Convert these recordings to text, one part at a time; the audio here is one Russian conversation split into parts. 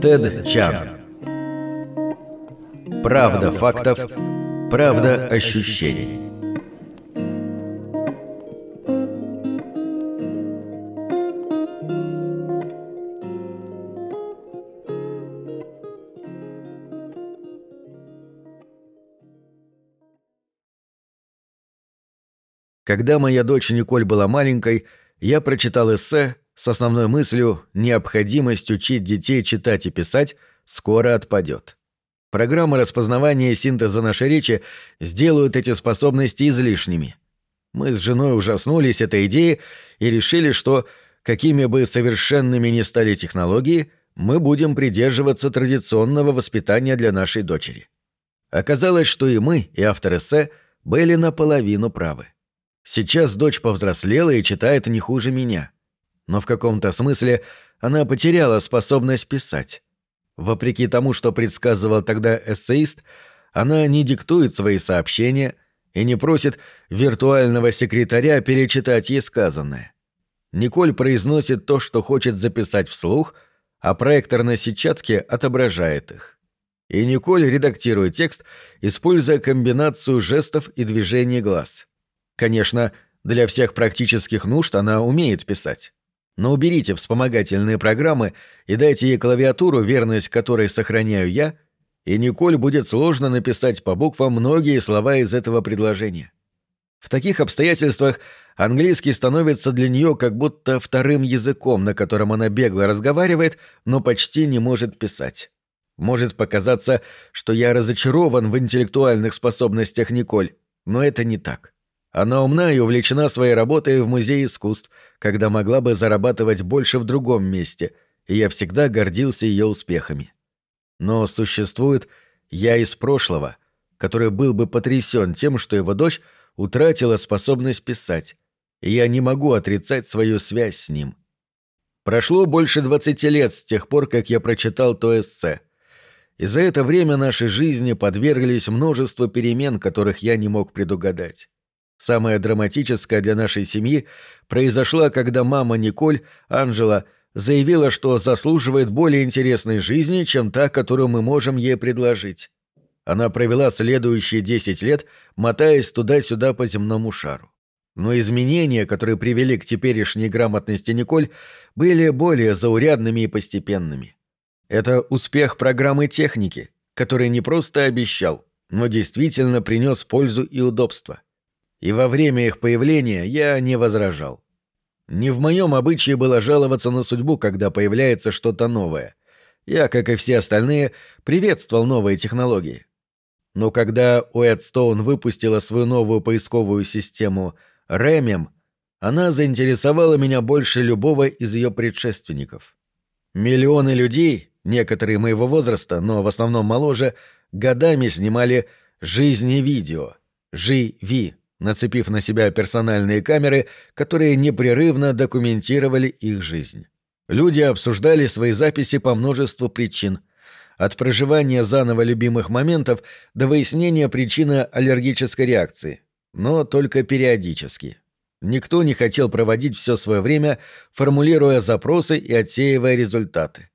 Тед Чан. Правда фактов, правда ощущений. Когда моя дочь Николь была маленькой, я прочитал эссе с основной мыслью «необходимость учить детей читать и писать скоро отпадет». Программы распознавания и синтеза нашей речи сделают эти способности излишними. Мы с женой ужаснулись этой идее и решили, что, какими бы совершенными ни стали технологии, мы будем придерживаться традиционного воспитания для нашей дочери. Оказалось, что и мы, и автор эссе, были наполовину правы. Сейчас дочь повзрослела и читает не хуже меня. Но в каком-то смысле она потеряла способность писать. Вопреки тому, что предсказывал тогда эссеист, она не диктует свои сообщения и не просит виртуального секретаря перечитать ей сказанное. Николь произносит то, что хочет записать вслух, а проектор на сетчатке отображает их. И Николь редактирует текст, используя комбинацию жестов и движений глаз. Конечно, для всех практических нужд она умеет писать. Но уберите вспомогательные программы и дайте ей клавиатуру, верность которой сохраняю я, и Николь будет сложно написать по буквам многие слова из этого предложения. В таких обстоятельствах английский становится для нее как будто вторым языком, на котором она бегло разговаривает, но почти не может писать. Может показаться, что я разочарован в интеллектуальных способностях Николь, но это не так. Она умна и увлечена своей работой в Музее искусств, когда могла бы зарабатывать больше в другом месте, и я всегда гордился ее успехами. Но существует я из прошлого, который был бы потрясен тем, что его дочь утратила способность писать, и я не могу отрицать свою связь с ним. Прошло больше двадцати лет с тех пор, как я прочитал то эссе. И за это время наши жизни подверглись множеству перемен, которых я не мог предугадать. Самая драматическая для нашей семьи произошла, когда мама Николь, Анжела, заявила, что заслуживает более интересной жизни, чем та, которую мы можем ей предложить. Она провела следующие десять лет, мотаясь туда-сюда по земному шару. Но изменения, которые привели к теперешней грамотности Николь, были более заурядными и постепенными. Это успех программы техники, который не просто обещал, но действительно принес пользу и удобство и во время их появления я не возражал. Не в моем обычае было жаловаться на судьбу, когда появляется что-то новое. Я, как и все остальные, приветствовал новые технологии. Но когда Уэдстоун выпустила свою новую поисковую систему Ремем, она заинтересовала меня больше любого из ее предшественников. Миллионы людей, некоторые моего возраста, но в основном моложе, годами снимали «жизни видео», «Жи-Ви», нацепив на себя персональные камеры, которые непрерывно документировали их жизнь. Люди обсуждали свои записи по множеству причин. От проживания заново любимых моментов до выяснения причины аллергической реакции. Но только периодически. Никто не хотел проводить все свое время, формулируя запросы и отсеивая результаты.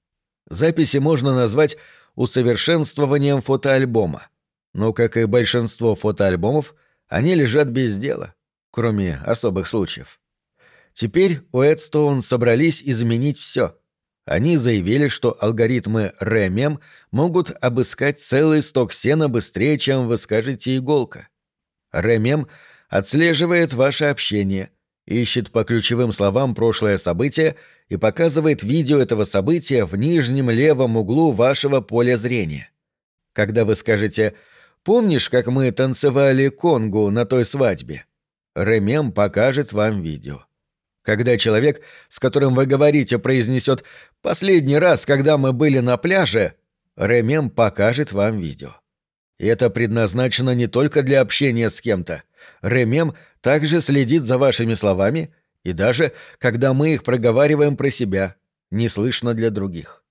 Записи можно назвать усовершенствованием фотоальбома. Но, как и большинство фотоальбомов, они лежат без дела, кроме особых случаев. Теперь у Эдстоун собрались изменить все. Они заявили, что алгоритмы REMEM могут обыскать целый сток сена быстрее, чем вы скажете иголка. REMEM отслеживает ваше общение, ищет по ключевым словам прошлое событие и показывает видео этого события в нижнем левом углу вашего поля зрения. Когда вы скажете Помнишь, как мы танцевали конгу на той свадьбе? Ремем покажет вам видео. Когда человек, с которым вы говорите, произнесет «последний раз, когда мы были на пляже», Ремем покажет вам видео. И это предназначено не только для общения с кем-то. Ремем также следит за вашими словами, и даже, когда мы их проговариваем про себя, не слышно для других.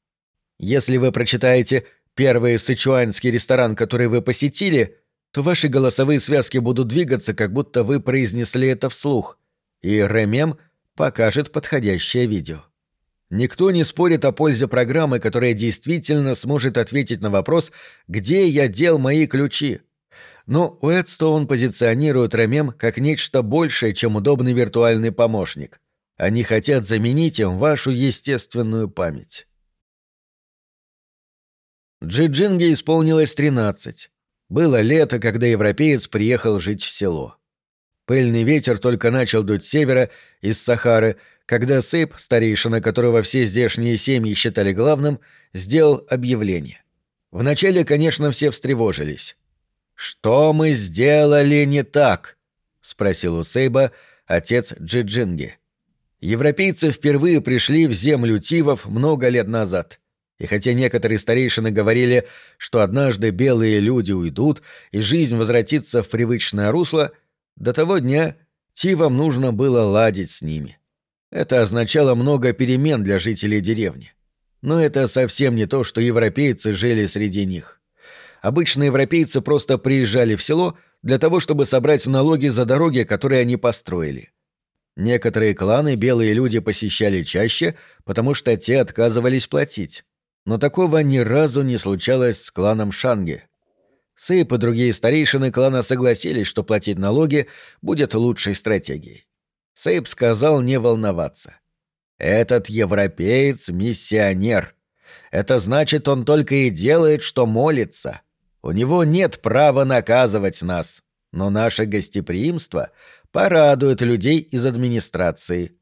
Если вы прочитаете первый сычуанский ресторан, который вы посетили, то ваши голосовые связки будут двигаться, как будто вы произнесли это вслух, и Ремем покажет подходящее видео. Никто не спорит о пользе программы, которая действительно сможет ответить на вопрос «Где я дел мои ключи?». Но Уэдстоун позиционирует Ремем как нечто большее, чем удобный виртуальный помощник. Они хотят заменить им вашу естественную память. Джиджинге исполнилось 13. Было лето, когда европеец приехал жить в село. Пыльный ветер только начал дуть с севера, из Сахары, когда Сейп, старейшина которого все здешние семьи считали главным, сделал объявление. Вначале, конечно, все встревожились. «Что мы сделали не так?» — спросил у Сейба отец Джиджинги. Европейцы впервые пришли в землю Тивов много лет назад. И хотя некоторые старейшины говорили, что однажды белые люди уйдут и жизнь возвратится в привычное русло, до того дня Тивам нужно было ладить с ними. Это означало много перемен для жителей деревни. Но это совсем не то, что европейцы жили среди них. Обычно европейцы просто приезжали в село для того, чтобы собрать налоги за дороги, которые они построили. Некоторые кланы белые люди посещали чаще, потому что те отказывались платить. Но такого ни разу не случалось с кланом Шанги. Сейп и другие старейшины клана согласились, что платить налоги будет лучшей стратегией. Сейп сказал не волноваться. «Этот европеец — миссионер. Это значит, он только и делает, что молится. У него нет права наказывать нас, но наше гостеприимство порадует людей из администрации.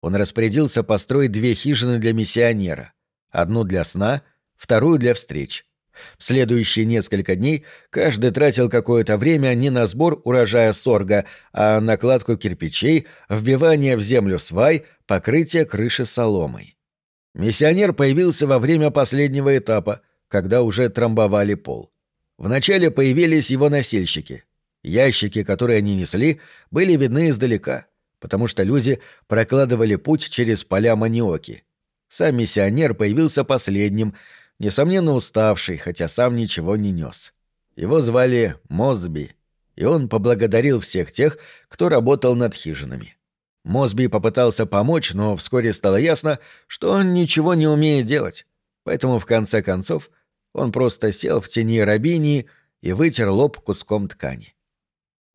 Он распорядился построить две хижины для миссионера. Одну для сна, вторую для встреч. В следующие несколько дней каждый тратил какое-то время не на сбор урожая сорга, а на кладку кирпичей, вбивание в землю свай, покрытие крыши соломой. Миссионер появился во время последнего этапа, когда уже трамбовали пол. Вначале появились его носильщики. Ящики, которые они несли, были видны издалека, потому что люди прокладывали путь через поля маниоки. Сам миссионер появился последним, несомненно уставший, хотя сам ничего не нес. Его звали Мозби, и он поблагодарил всех тех, кто работал над хижинами. Мозби попытался помочь, но вскоре стало ясно, что он ничего не умеет делать, поэтому в конце концов – он просто сел в тени рабинии и вытер лоб куском ткани.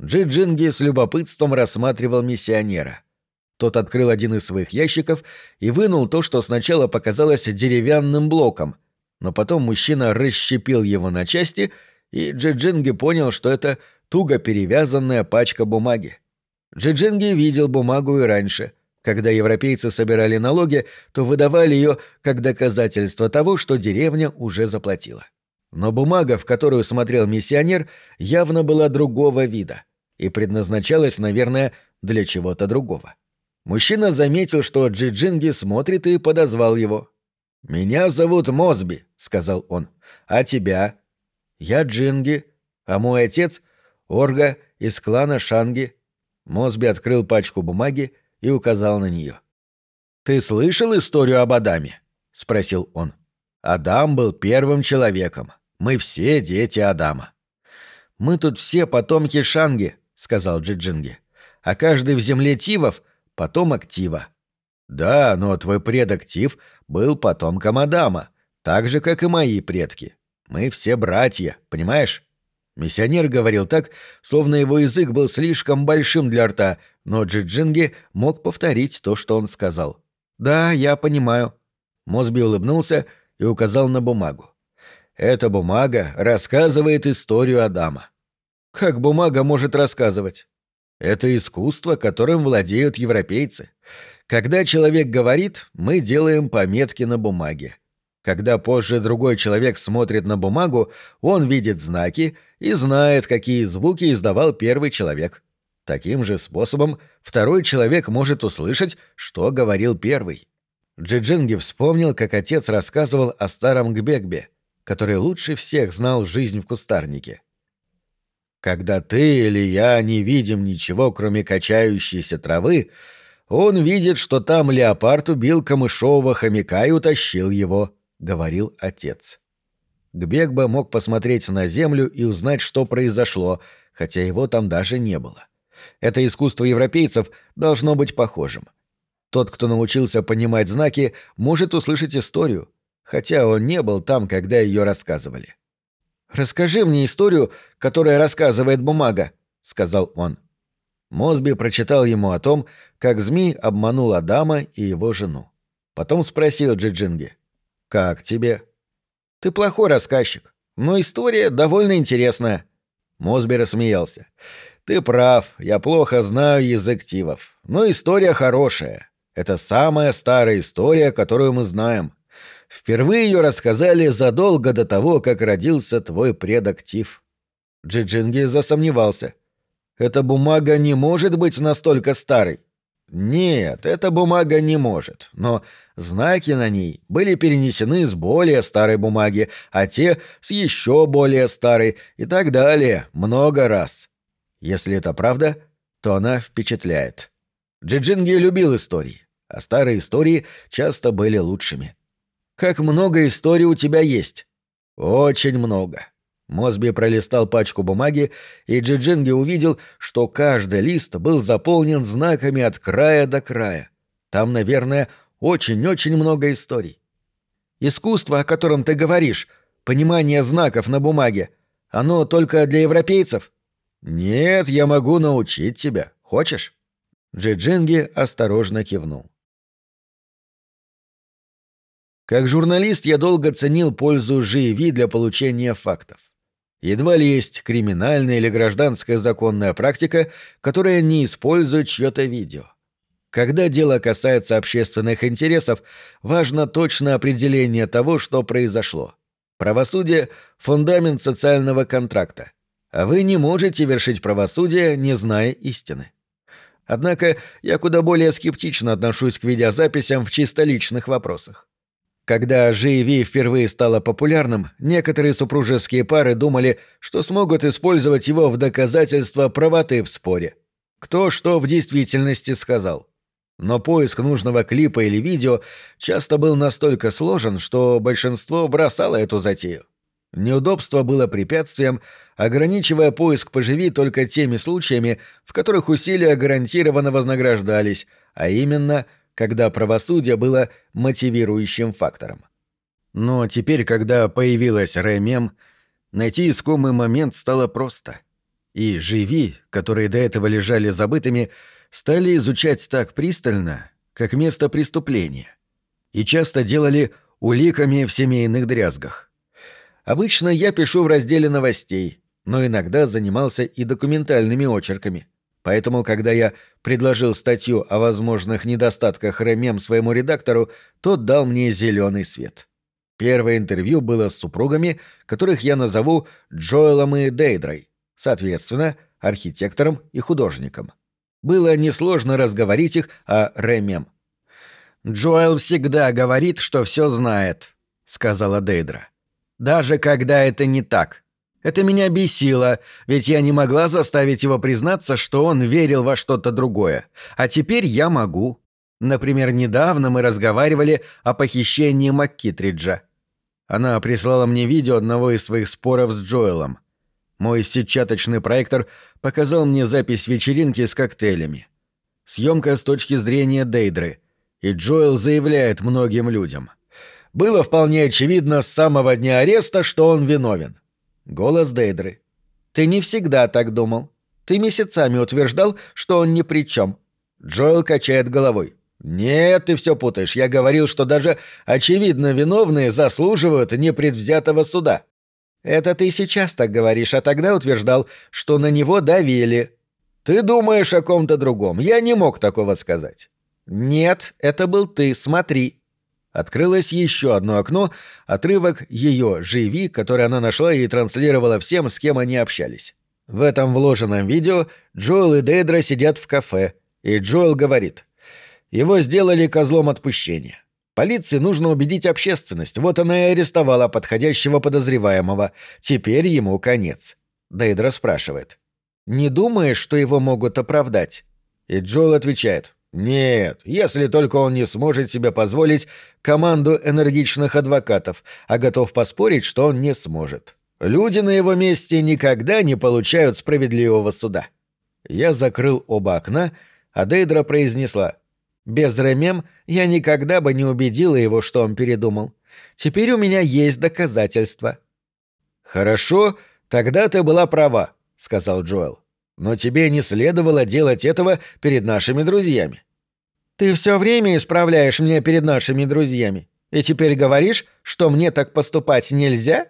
Джи-Джинги с любопытством рассматривал миссионера. Тот открыл один из своих ящиков и вынул то, что сначала показалось деревянным блоком, но потом мужчина расщепил его на части, и Джи-Джинги понял, что это туго перевязанная пачка бумаги. Джи-Джинги видел бумагу и раньше — когда европейцы собирали налоги, то выдавали ее как доказательство того, что деревня уже заплатила. Но бумага, в которую смотрел миссионер, явно была другого вида и предназначалась, наверное, для чего-то другого. Мужчина заметил, что Джиджинги смотрит и подозвал его. «Меня зовут Мозби», — сказал он. «А тебя?» «Я Джинги, а мой отец — Орга из клана Шанги». Мозби открыл пачку бумаги и указал на нее. «Ты слышал историю об Адаме?» — спросил он. «Адам был первым человеком. Мы все дети Адама». «Мы тут все потомки Шанги», — сказал Джиджинги. «А каждый в земле Тивов — потомок Тива». «Да, но твой предок Тив был потомком Адама, так же, как и мои предки. Мы все братья, понимаешь?» Миссионер говорил так, словно его язык был слишком большим для рта, но Джиджинги мог повторить то, что он сказал. «Да, я понимаю». Мосби улыбнулся и указал на бумагу. «Эта бумага рассказывает историю Адама». «Как бумага может рассказывать?» «Это искусство, которым владеют европейцы. Когда человек говорит, мы делаем пометки на бумаге. Когда позже другой человек смотрит на бумагу, он видит знаки и знает, какие звуки издавал первый человек. Таким же способом второй человек может услышать, что говорил первый. Джиджинги вспомнил, как отец рассказывал о старом Гбегбе, который лучше всех знал жизнь в кустарнике. «Когда ты или я не видим ничего, кроме качающейся травы, он видит, что там леопард убил камышового хомяка и утащил его», — говорил отец. Гбегба мог посмотреть на землю и узнать, что произошло, хотя его там даже не было. Это искусство европейцев должно быть похожим. Тот, кто научился понимать знаки, может услышать историю, хотя он не был там, когда ее рассказывали. «Расскажи мне историю, которая рассказывает бумага», — сказал он. Мосби прочитал ему о том, как змей обманул Адама и его жену. Потом спросил Джиджинги. «Как тебе?» «Ты плохой рассказчик, но история довольно интересная». Мосби рассмеялся. «Ты прав, я плохо знаю язык тивов, но история хорошая. Это самая старая история, которую мы знаем. Впервые ее рассказали задолго до того, как родился твой предок Тиф». Джиджинги засомневался. «Эта бумага не может быть настолько старой». «Нет, эта бумага не может, но знаки на ней были перенесены с более старой бумаги, а те с еще более старой и так далее, много раз. Если это правда, то она впечатляет. Джиджинги любил истории, а старые истории часто были лучшими. Как много историй у тебя есть? Очень много. Мосби пролистал пачку бумаги, и Джиджинги увидел, что каждый лист был заполнен знаками от края до края. Там, наверное, очень-очень много историй. Искусство, о котором ты говоришь, понимание знаков на бумаге, оно только для европейцев? Нет, я могу научить тебя. Хочешь? Джиджинги осторожно кивнул. Как журналист я долго ценил пользу ЖИВИ для получения фактов. Едва ли есть криминальная или гражданская законная практика, которая не использует чье-то видео. Когда дело касается общественных интересов, важно точное определение того, что произошло. Правосудие – фундамент социального контракта. А вы не можете вершить правосудие, не зная истины. Однако я куда более скептично отношусь к видеозаписям в чисто личных вопросах. Когда GV впервые стало популярным, некоторые супружеские пары думали, что смогут использовать его в доказательство правоты в споре. Кто что в действительности сказал. Но поиск нужного клипа или видео часто был настолько сложен, что большинство бросало эту затею. Неудобство было препятствием, ограничивая поиск поживи только теми случаями, в которых усилия гарантированно вознаграждались, а именно – когда правосудие было мотивирующим фактором. Но теперь, когда появилась Рэмем, найти искомый момент стало просто. И живи, которые до этого лежали забытыми, стали изучать так пристально, как место преступления. И часто делали уликами в семейных дрязгах. Обычно я пишу в разделе новостей, но иногда занимался и документальными очерками – Поэтому, когда я предложил статью о возможных недостатках Ремем своему редактору, тот дал мне зеленый свет. Первое интервью было с супругами, которых я назову Джоэлом и Дейдрой, соответственно, архитектором и художником. Было несложно разговорить их о Ремем. «Джоэл всегда говорит, что все знает», — сказала Дейдра. «Даже когда это не так. Это меня бесило, ведь я не могла заставить его признаться, что он верил во что-то другое. А теперь я могу. Например, недавно мы разговаривали о похищении МакКитриджа. Она прислала мне видео одного из своих споров с Джоэлом. Мой сетчаточный проектор показал мне запись вечеринки с коктейлями. Съемка с точки зрения Дейдры. И Джоэл заявляет многим людям. Было вполне очевидно с самого дня ареста, что он виновен. Голос Дейдры. «Ты не всегда так думал. Ты месяцами утверждал, что он ни при чем». Джоэл качает головой. «Нет, ты все путаешь. Я говорил, что даже очевидно виновные заслуживают непредвзятого суда». «Это ты сейчас так говоришь, а тогда утверждал, что на него давили». «Ты думаешь о ком-то другом. Я не мог такого сказать». «Нет, это был ты, смотри». Открылось еще одно окно, отрывок ее «Живи», который она нашла и транслировала всем, с кем они общались. В этом вложенном видео Джоэл и Дейдра сидят в кафе, и Джоэл говорит. Его сделали козлом отпущения. Полиции нужно убедить общественность, вот она и арестовала подходящего подозреваемого. Теперь ему конец. Дейдра спрашивает. «Не думаешь, что его могут оправдать?» И Джоэл отвечает. Нет, если только он не сможет себе позволить команду энергичных адвокатов, а готов поспорить, что он не сможет. Люди на его месте никогда не получают справедливого суда. Я закрыл оба окна, а Дейдра произнесла. Без Ремем я никогда бы не убедила его, что он передумал. Теперь у меня есть доказательства». «Хорошо, тогда ты была права», — сказал Джоэл. «Но тебе не следовало делать этого перед нашими друзьями». «Ты все время исправляешь меня перед нашими друзьями, и теперь говоришь, что мне так поступать нельзя?»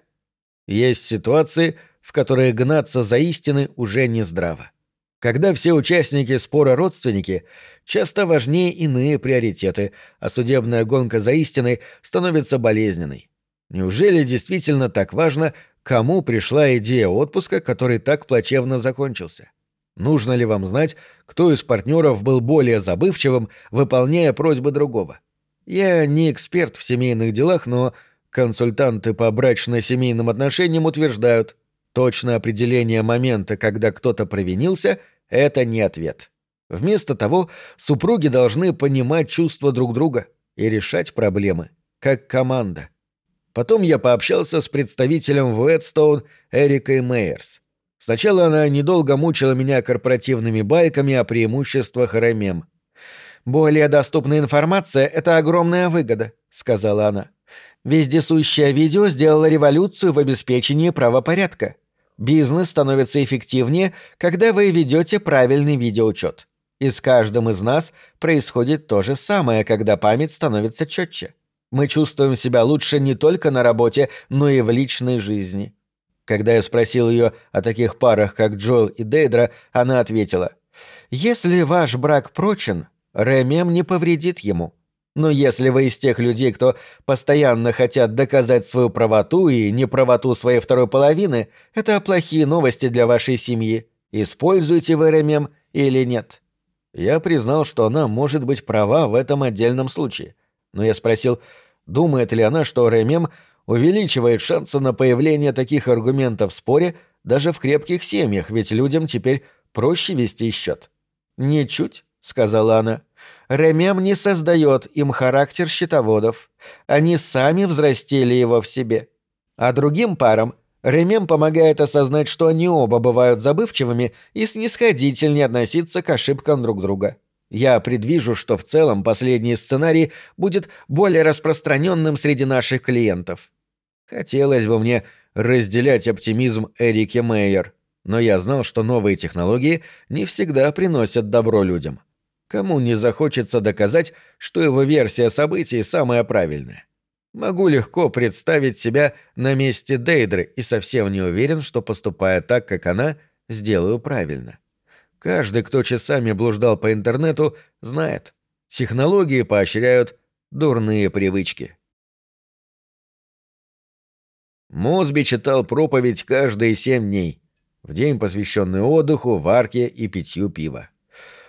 Есть ситуации, в которые гнаться за истины уже не здраво. Когда все участники спора родственники, часто важнее иные приоритеты, а судебная гонка за истиной становится болезненной. Неужели действительно так важно, кому пришла идея отпуска, который так плачевно закончился? Нужно ли вам знать, кто из партнеров был более забывчивым, выполняя просьбы другого? Я не эксперт в семейных делах, но консультанты по брачно-семейным отношениям утверждают, Точное определение момента, когда кто-то провинился, это не ответ. Вместо того, супруги должны понимать чувства друг друга и решать проблемы, как команда. Потом я пообщался с представителем Уэдстоун Эрикой Мейерс. Сначала она недолго мучила меня корпоративными байками о преимуществах РММ. «Более доступная информация — это огромная выгода», — сказала она. Вездесущее видео сделало революцию в обеспечении правопорядка. Бизнес становится эффективнее, когда вы ведете правильный видеоучет. И с каждым из нас происходит то же самое, когда память становится четче. Мы чувствуем себя лучше не только на работе, но и в личной жизни. Когда я спросил ее о таких парах, как Джоэл и Дейдра, она ответила, «Если ваш брак прочен, Ремем не повредит ему. Но если вы из тех людей, кто постоянно хотят доказать свою правоту и неправоту своей второй половины, это плохие новости для вашей семьи. Используете вы РММ или нет? Я признал, что она может быть права в этом отдельном случае. Но я спросил, думает ли она, что РММ увеличивает шансы на появление таких аргументов в споре даже в крепких семьях, ведь людям теперь проще вести счет. «Ничуть», — сказала она. Ремем не создает им характер счетоводов. Они сами взрастили его в себе. А другим парам Ремем помогает осознать, что они оба бывают забывчивыми и снисходительнее относиться к ошибкам друг друга. Я предвижу, что в целом последний сценарий будет более распространенным среди наших клиентов. Хотелось бы мне разделять оптимизм Эрики Мейер, но я знал, что новые технологии не всегда приносят добро людям. Кому не захочется доказать, что его версия событий самая правильная? Могу легко представить себя на месте Дейдры и совсем не уверен, что поступая так, как она, сделаю правильно. Каждый, кто часами блуждал по интернету, знает. Технологии поощряют дурные привычки. Мосби читал проповедь каждые семь дней, в день, посвященный отдыху, варке и питью пива.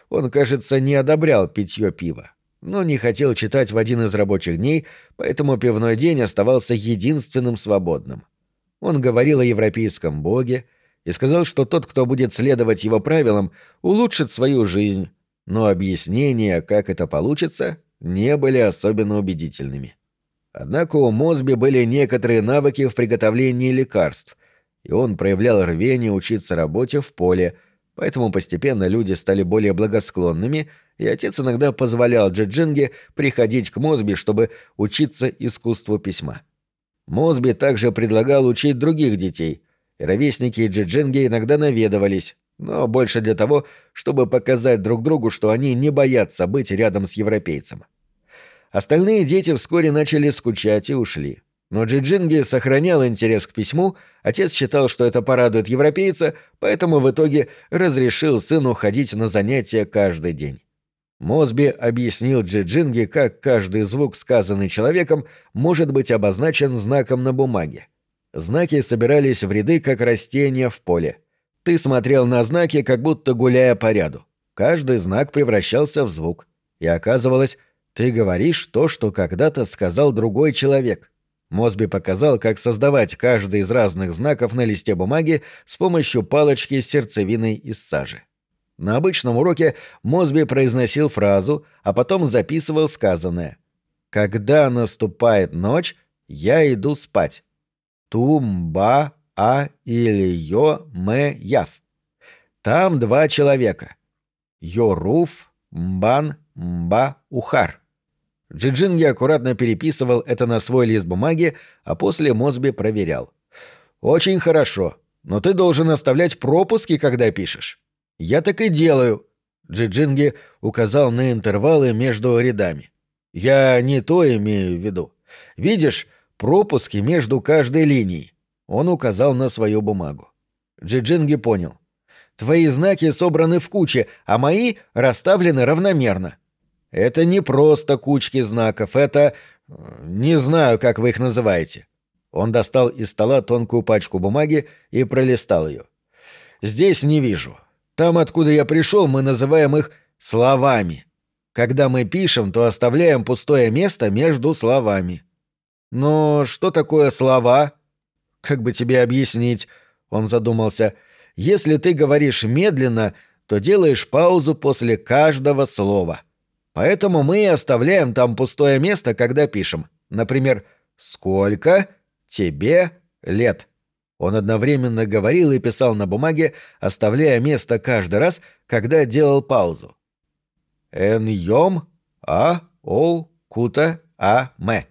Он, кажется, не одобрял питье пива, но не хотел читать в один из рабочих дней, поэтому пивной день оставался единственным свободным. Он говорил о европейском боге и сказал, что тот, кто будет следовать его правилам, улучшит свою жизнь, но объяснения, как это получится, не были особенно убедительными. Однако у Мосби были некоторые навыки в приготовлении лекарств, и он проявлял рвение учиться работе в поле – Поэтому постепенно люди стали более благосклонными, и отец иногда позволял Джиджинге приходить к Мосби, чтобы учиться искусству письма. Мосби также предлагал учить других детей, и ровесники Джиджинге иногда наведывались, но больше для того, чтобы показать друг другу, что они не боятся быть рядом с европейцем. Остальные дети вскоре начали скучать и ушли. Но Джиджинги сохранял интерес к письму, отец считал, что это порадует европейца, поэтому в итоге разрешил сыну ходить на занятия каждый день. Мосби объяснил Джиджинги, как каждый звук, сказанный человеком, может быть обозначен знаком на бумаге. Знаки собирались в ряды, как растения в поле. Ты смотрел на знаки, как будто гуляя по ряду. Каждый знак превращался в звук. И оказывалось, ты говоришь то, что когда-то сказал другой человек. Мосби показал, как создавать каждый из разных знаков на листе бумаги с помощью палочки с сердцевиной из сажи. На обычном уроке Мосби произносил фразу, а потом записывал сказанное. «Когда наступает ночь, я иду спать. Тумба а или йо мэ яв. Там два человека. Йоруф Мбан, Мба, Ухар. Джиджинги аккуратно переписывал это на свой лист бумаги, а после Мосби проверял. «Очень хорошо, но ты должен оставлять пропуски, когда пишешь». «Я так и делаю», — Джиджинги указал на интервалы между рядами. «Я не то имею в виду. Видишь, пропуски между каждой линией». Он указал на свою бумагу. Джиджинги понял. «Твои знаки собраны в куче, а мои расставлены равномерно». «Это не просто кучки знаков, это... не знаю, как вы их называете». Он достал из стола тонкую пачку бумаги и пролистал ее. «Здесь не вижу. Там, откуда я пришел, мы называем их словами. Когда мы пишем, то оставляем пустое место между словами. Но что такое слова? Как бы тебе объяснить? Он задумался. Если ты говоришь медленно, то делаешь паузу после каждого слова. Поэтому мы и оставляем там пустое место, когда пишем. Например, «Сколько тебе лет?» Он одновременно говорил и писал на бумаге, оставляя место каждый раз, когда делал паузу. «Эн йом а о кута а мэ».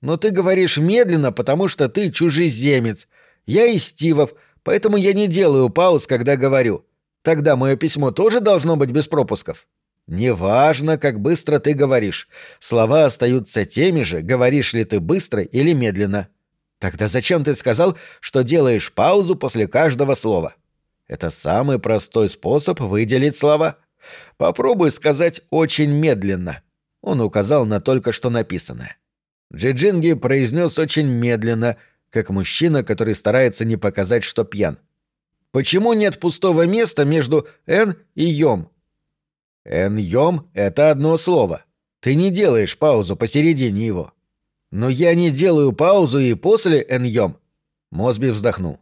Но ты говоришь медленно, потому что ты чужеземец. Я из Стивов, поэтому я не делаю пауз, когда говорю. Тогда мое письмо тоже должно быть без пропусков. Неважно, как быстро ты говоришь. Слова остаются теми же, говоришь ли ты быстро или медленно. Тогда зачем ты сказал, что делаешь паузу после каждого слова? Это самый простой способ выделить слова. Попробуй сказать очень медленно. Он указал на только что написанное. Джиджинги произнес очень медленно, как мужчина, который старается не показать, что пьян. Почему нет пустого места между «н» и «йом»? «Н-йом» — это одно слово. Ты не делаешь паузу посередине его. Но я не делаю паузу и после «н-йом». Мосби вздохнул.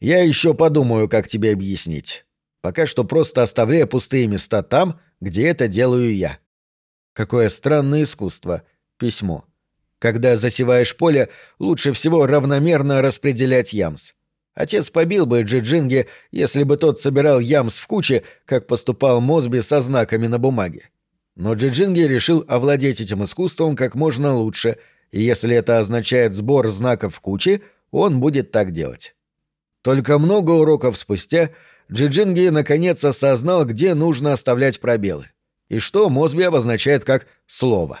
Я еще подумаю, как тебе объяснить. Пока что просто оставляю пустые места там, где это делаю я. Какое странное искусство. Письмо. Когда засеваешь поле, лучше всего равномерно распределять ямс. Отец побил бы Джиджинги, если бы тот собирал ямс в куче, как поступал Мосби со знаками на бумаге. Но Джиджинги решил овладеть этим искусством как можно лучше, и если это означает сбор знаков в куче, он будет так делать. Только много уроков спустя Джиджинги наконец осознал, где нужно оставлять пробелы, и что Мосби обозначает как «слово».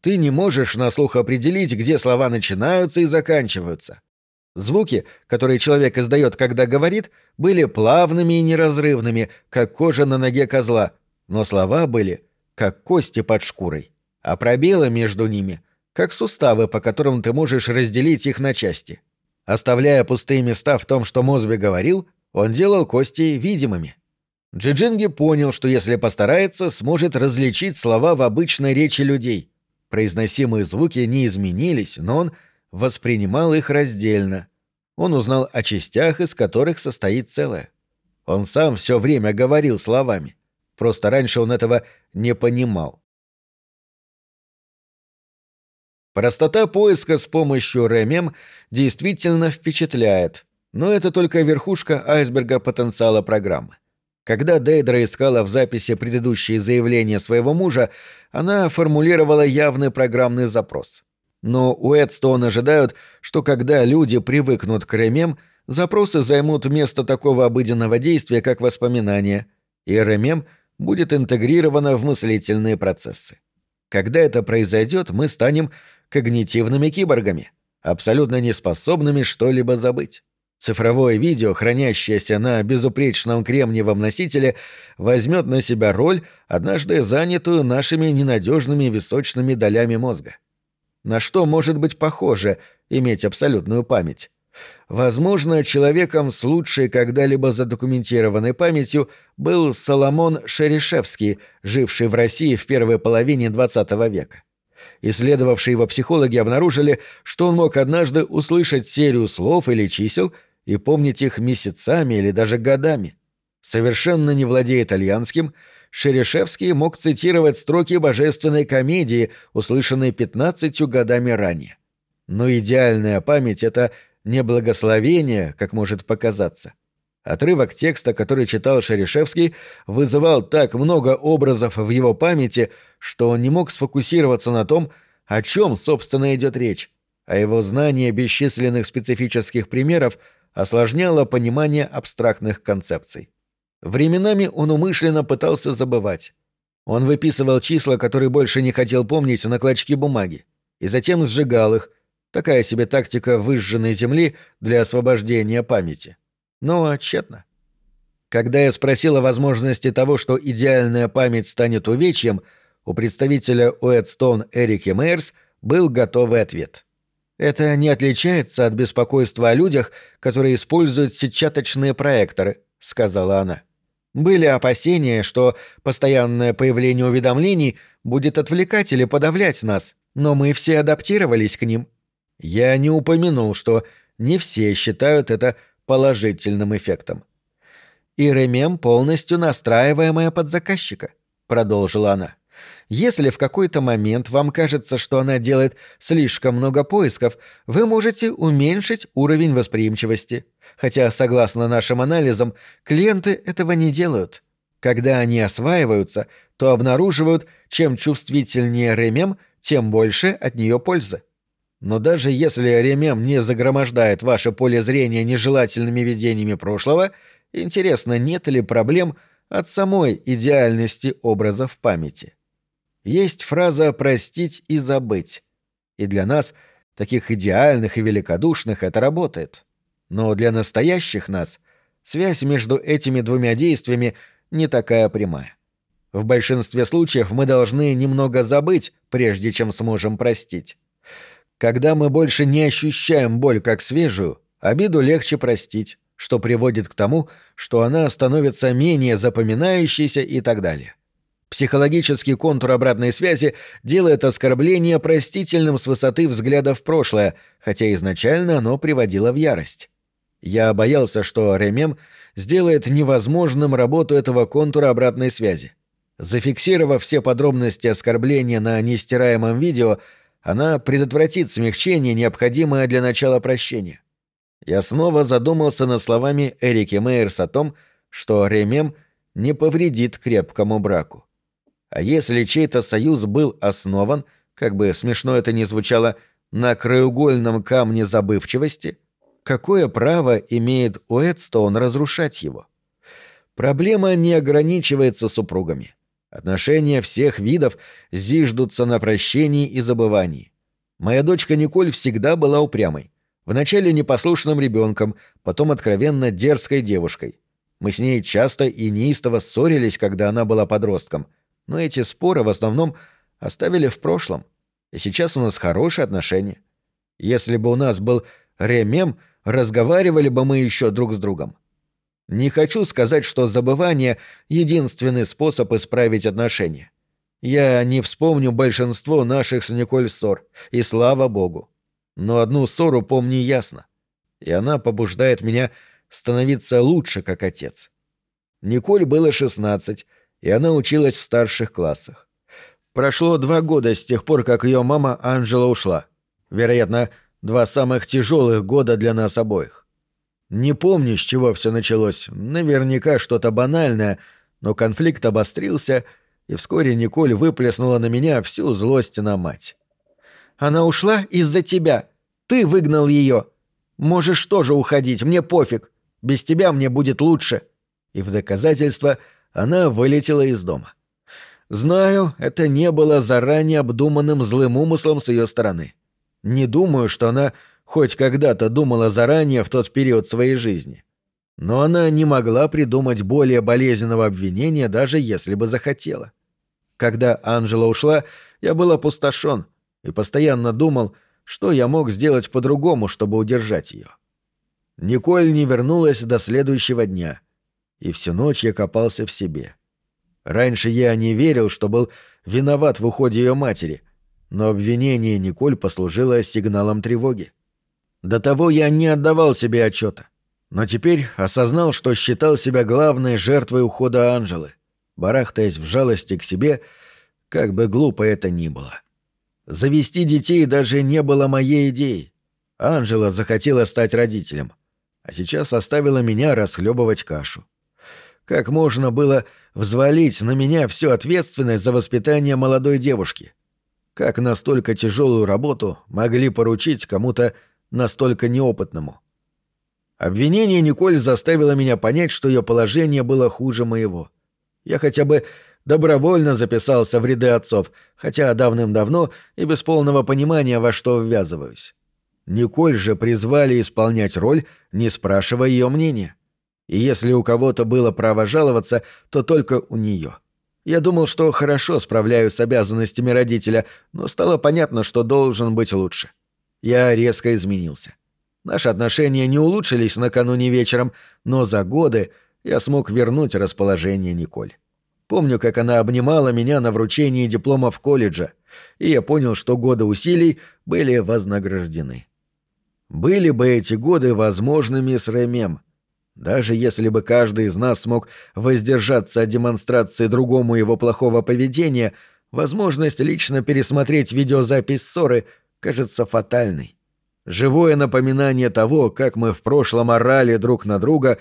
Ты не можешь на слух определить, где слова начинаются и заканчиваются. Звуки, которые человек издает, когда говорит, были плавными и неразрывными, как кожа на ноге козла, но слова были как кости под шкурой, а пробелы между ними как суставы, по которым ты можешь разделить их на части. Оставляя пустые места в том, что Мозби говорил, он делал кости видимыми. Джиджинги понял, что если постарается, сможет различить слова в обычной речи людей — Произносимые звуки не изменились, но он воспринимал их раздельно. Он узнал о частях, из которых состоит целое. Он сам все время говорил словами. Просто раньше он этого не понимал. Простота поиска с помощью РММ действительно впечатляет, но это только верхушка айсберга потенциала программы. Когда Дейдра искала в записи предыдущие заявления своего мужа, она формулировала явный программный запрос. Но у Эдстон ожидают, что когда люди привыкнут к РММ, запросы займут место такого обыденного действия, как воспоминания, и РММ будет интегрировано в мыслительные процессы. Когда это произойдет, мы станем когнитивными киборгами, абсолютно неспособными что-либо забыть. Цифровое видео, хранящееся на безупречном кремниевом носителе, возьмет на себя роль, однажды занятую нашими ненадежными височными долями мозга. На что может быть похоже иметь абсолютную память? Возможно, человеком с лучшей когда-либо задокументированной памятью был Соломон Шерешевский, живший в России в первой половине XX века. Исследовавшие его психологи обнаружили, что он мог однажды услышать серию слов или чисел – и помнить их месяцами или даже годами. Совершенно не владея итальянским, Шерешевский мог цитировать строки божественной комедии, услышанной пятнадцатью годами ранее. Но идеальная память — это не благословение, как может показаться, Отрывок текста, который читал Шерешевский, вызывал так много образов в его памяти, что он не мог сфокусироваться на том, о чем, собственно, идет речь, а его знание бесчисленных специфических примеров осложняло понимание абстрактных концепций. Временами он умышленно пытался забывать. Он выписывал числа, которые больше не хотел помнить, на клочки бумаги, и затем сжигал их, такая себе тактика выжженной земли для освобождения памяти. Но тщетно. Когда я спросил о возможности того, что идеальная память станет увечьем, у представителя Уэдстон Эрики Мейерс был готовый ответ. Это не отличается от беспокойства о людях, которые используют сетчаточные проекторы, сказала она. Были опасения, что постоянное появление уведомлений будет отвлекать или подавлять нас, но мы все адаптировались к ним. Я не упомянул, что не все считают это положительным эффектом. «И ремем полностью настраиваемая под заказчика», — продолжила она. «Если в какой-то момент вам кажется, что она делает слишком много поисков, вы можете уменьшить уровень восприимчивости. Хотя, согласно нашим анализам, клиенты этого не делают. Когда они осваиваются, то обнаруживают, чем чувствительнее ремем, тем больше от нее пользы. Но даже если ремем не загромождает ваше поле зрения нежелательными видениями прошлого, интересно, нет ли проблем от самой идеальности образа в памяти. Есть фраза «простить и забыть». И для нас, таких идеальных и великодушных, это работает. Но для настоящих нас связь между этими двумя действиями не такая прямая. В большинстве случаев мы должны немного забыть, прежде чем сможем простить. Когда мы больше не ощущаем боль как свежую, обиду легче простить, что приводит к тому, что она становится менее запоминающейся и так далее. Психологический контур обратной связи делает оскорбление простительным с высоты взгляда в прошлое, хотя изначально оно приводило в ярость. Я боялся, что Ремем сделает невозможным работу этого контура обратной связи. Зафиксировав все подробности оскорбления на нестираемом видео, она предотвратит смягчение, необходимое для начала прощения. Я снова задумался над словами Эрики Мейерс о том, что ремем не повредит крепкому браку. А если чей-то союз был основан, как бы смешно это ни звучало, на краеугольном камне забывчивости, какое право имеет Уэдстоун разрушать его? Проблема не ограничивается супругами. Отношения всех видов зиждутся на прощении и забывании. Моя дочка Николь всегда была упрямой. Вначале непослушным ребенком, потом откровенно дерзкой девушкой. Мы с ней часто и неистово ссорились, когда она была подростком, но эти споры в основном оставили в прошлом, и сейчас у нас хорошие отношения. Если бы у нас был ремем, разговаривали бы мы еще друг с другом. Не хочу сказать, что забывание — единственный способ исправить отношения. Я не вспомню большинство наших с Николь ссор, и слава богу. Но одну ссору помню ясно. И она побуждает меня становиться лучше, как отец. Николь было шестнадцать, и она училась в старших классах. Прошло два года с тех пор, как ее мама Анжела ушла. Вероятно, два самых тяжелых года для нас обоих. Не помню, с чего все началось. Наверняка что-то банальное, но конфликт обострился, и вскоре Николь выплеснула на меня всю злость на мать. «Она ушла из-за тебя. Ты выгнал ее. Можешь тоже уходить, мне пофиг. Без тебя мне будет лучше». И в доказательство она вылетела из дома. Знаю, это не было заранее обдуманным злым умыслом с ее стороны. Не думаю, что она хоть когда-то думала заранее в тот период своей жизни. Но она не могла придумать более болезненного обвинения, даже если бы захотела. Когда Анжела ушла, я был опустошен и постоянно думал, что я мог сделать по-другому, чтобы удержать ее. Николь не вернулась до следующего дня, и всю ночь я копался в себе. Раньше я не верил, что был виноват в уходе ее матери, но обвинение Николь послужило сигналом тревоги. До того я не отдавал себе отчета. Но теперь осознал, что считал себя главной жертвой ухода Анжелы, барахтаясь в жалости к себе, как бы глупо это ни было. Завести детей даже не было моей идеей. Анжела захотела стать родителем. а сейчас оставила меня расхлебывать кашу. Как можно было взвалить на меня всю ответственность за воспитание молодой девушки? Как настолько тяжелую работу могли поручить кому-то настолько неопытному? Обвинение Николь заставило меня понять, что ее положение было хуже моего. Я хотя бы добровольно записался в ряды отцов, хотя давным-давно и без полного понимания, во что ввязываюсь. Николь же призвали исполнять роль, не спрашивая ее мнения. И если у кого-то было право жаловаться, то только у нее. Я думал, что хорошо справляюсь с обязанностями родителя, но стало понятно, что должен быть лучше. Я резко изменился. Наши отношения не улучшились накануне вечером, но за годы я смог вернуть расположение Николь. Помню, как она обнимала меня на вручении дипломов колледжа, и я понял, что годы усилий были вознаграждены. Были бы эти годы возможными с Ремем. Даже если бы каждый из нас смог воздержаться от демонстрации другому его плохого поведения, возможность лично пересмотреть видеозапись ссоры кажется фатальной. Живое напоминание того, как мы в прошлом орали друг на друга,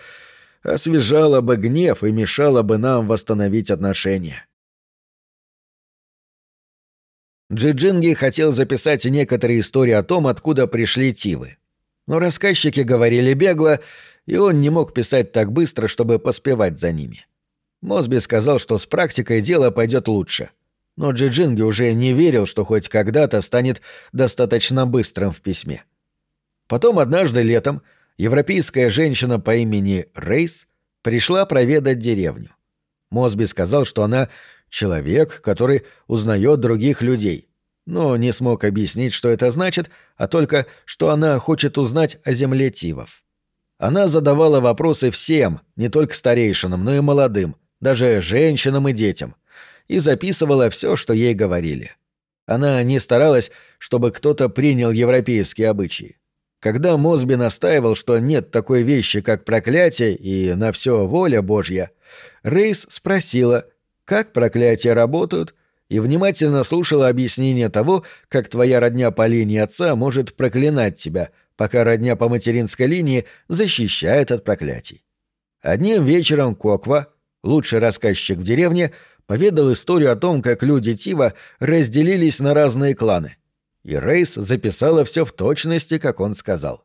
освежало бы гнев и мешало бы нам восстановить отношения. Джиджинги хотел записать некоторые истории о том, откуда пришли тивы. Но рассказчики говорили бегло, и он не мог писать так быстро, чтобы поспевать за ними. Мосби сказал, что с практикой дело пойдет лучше. Но Джиджинги уже не верил, что хоть когда-то станет достаточно быстрым в письме. Потом однажды летом европейская женщина по имени Рейс пришла проведать деревню. Мосби сказал, что она человек, который узнает других людей, но не смог объяснить, что это значит, а только, что она хочет узнать о земле Тивов. Она задавала вопросы всем, не только старейшинам, но и молодым, даже женщинам и детям, и записывала все, что ей говорили. Она не старалась, чтобы кто-то принял европейские обычаи. Когда Мосби настаивал, что нет такой вещи, как проклятие, и на все воля Божья, Рейс спросила, как проклятия работают, и внимательно слушала объяснение того, как твоя родня по линии отца может проклинать тебя, пока родня по материнской линии защищает от проклятий. Одним вечером Коква, лучший рассказчик в деревне, поведал историю о том, как люди Тива разделились на разные кланы — и Рейс записала все в точности, как он сказал.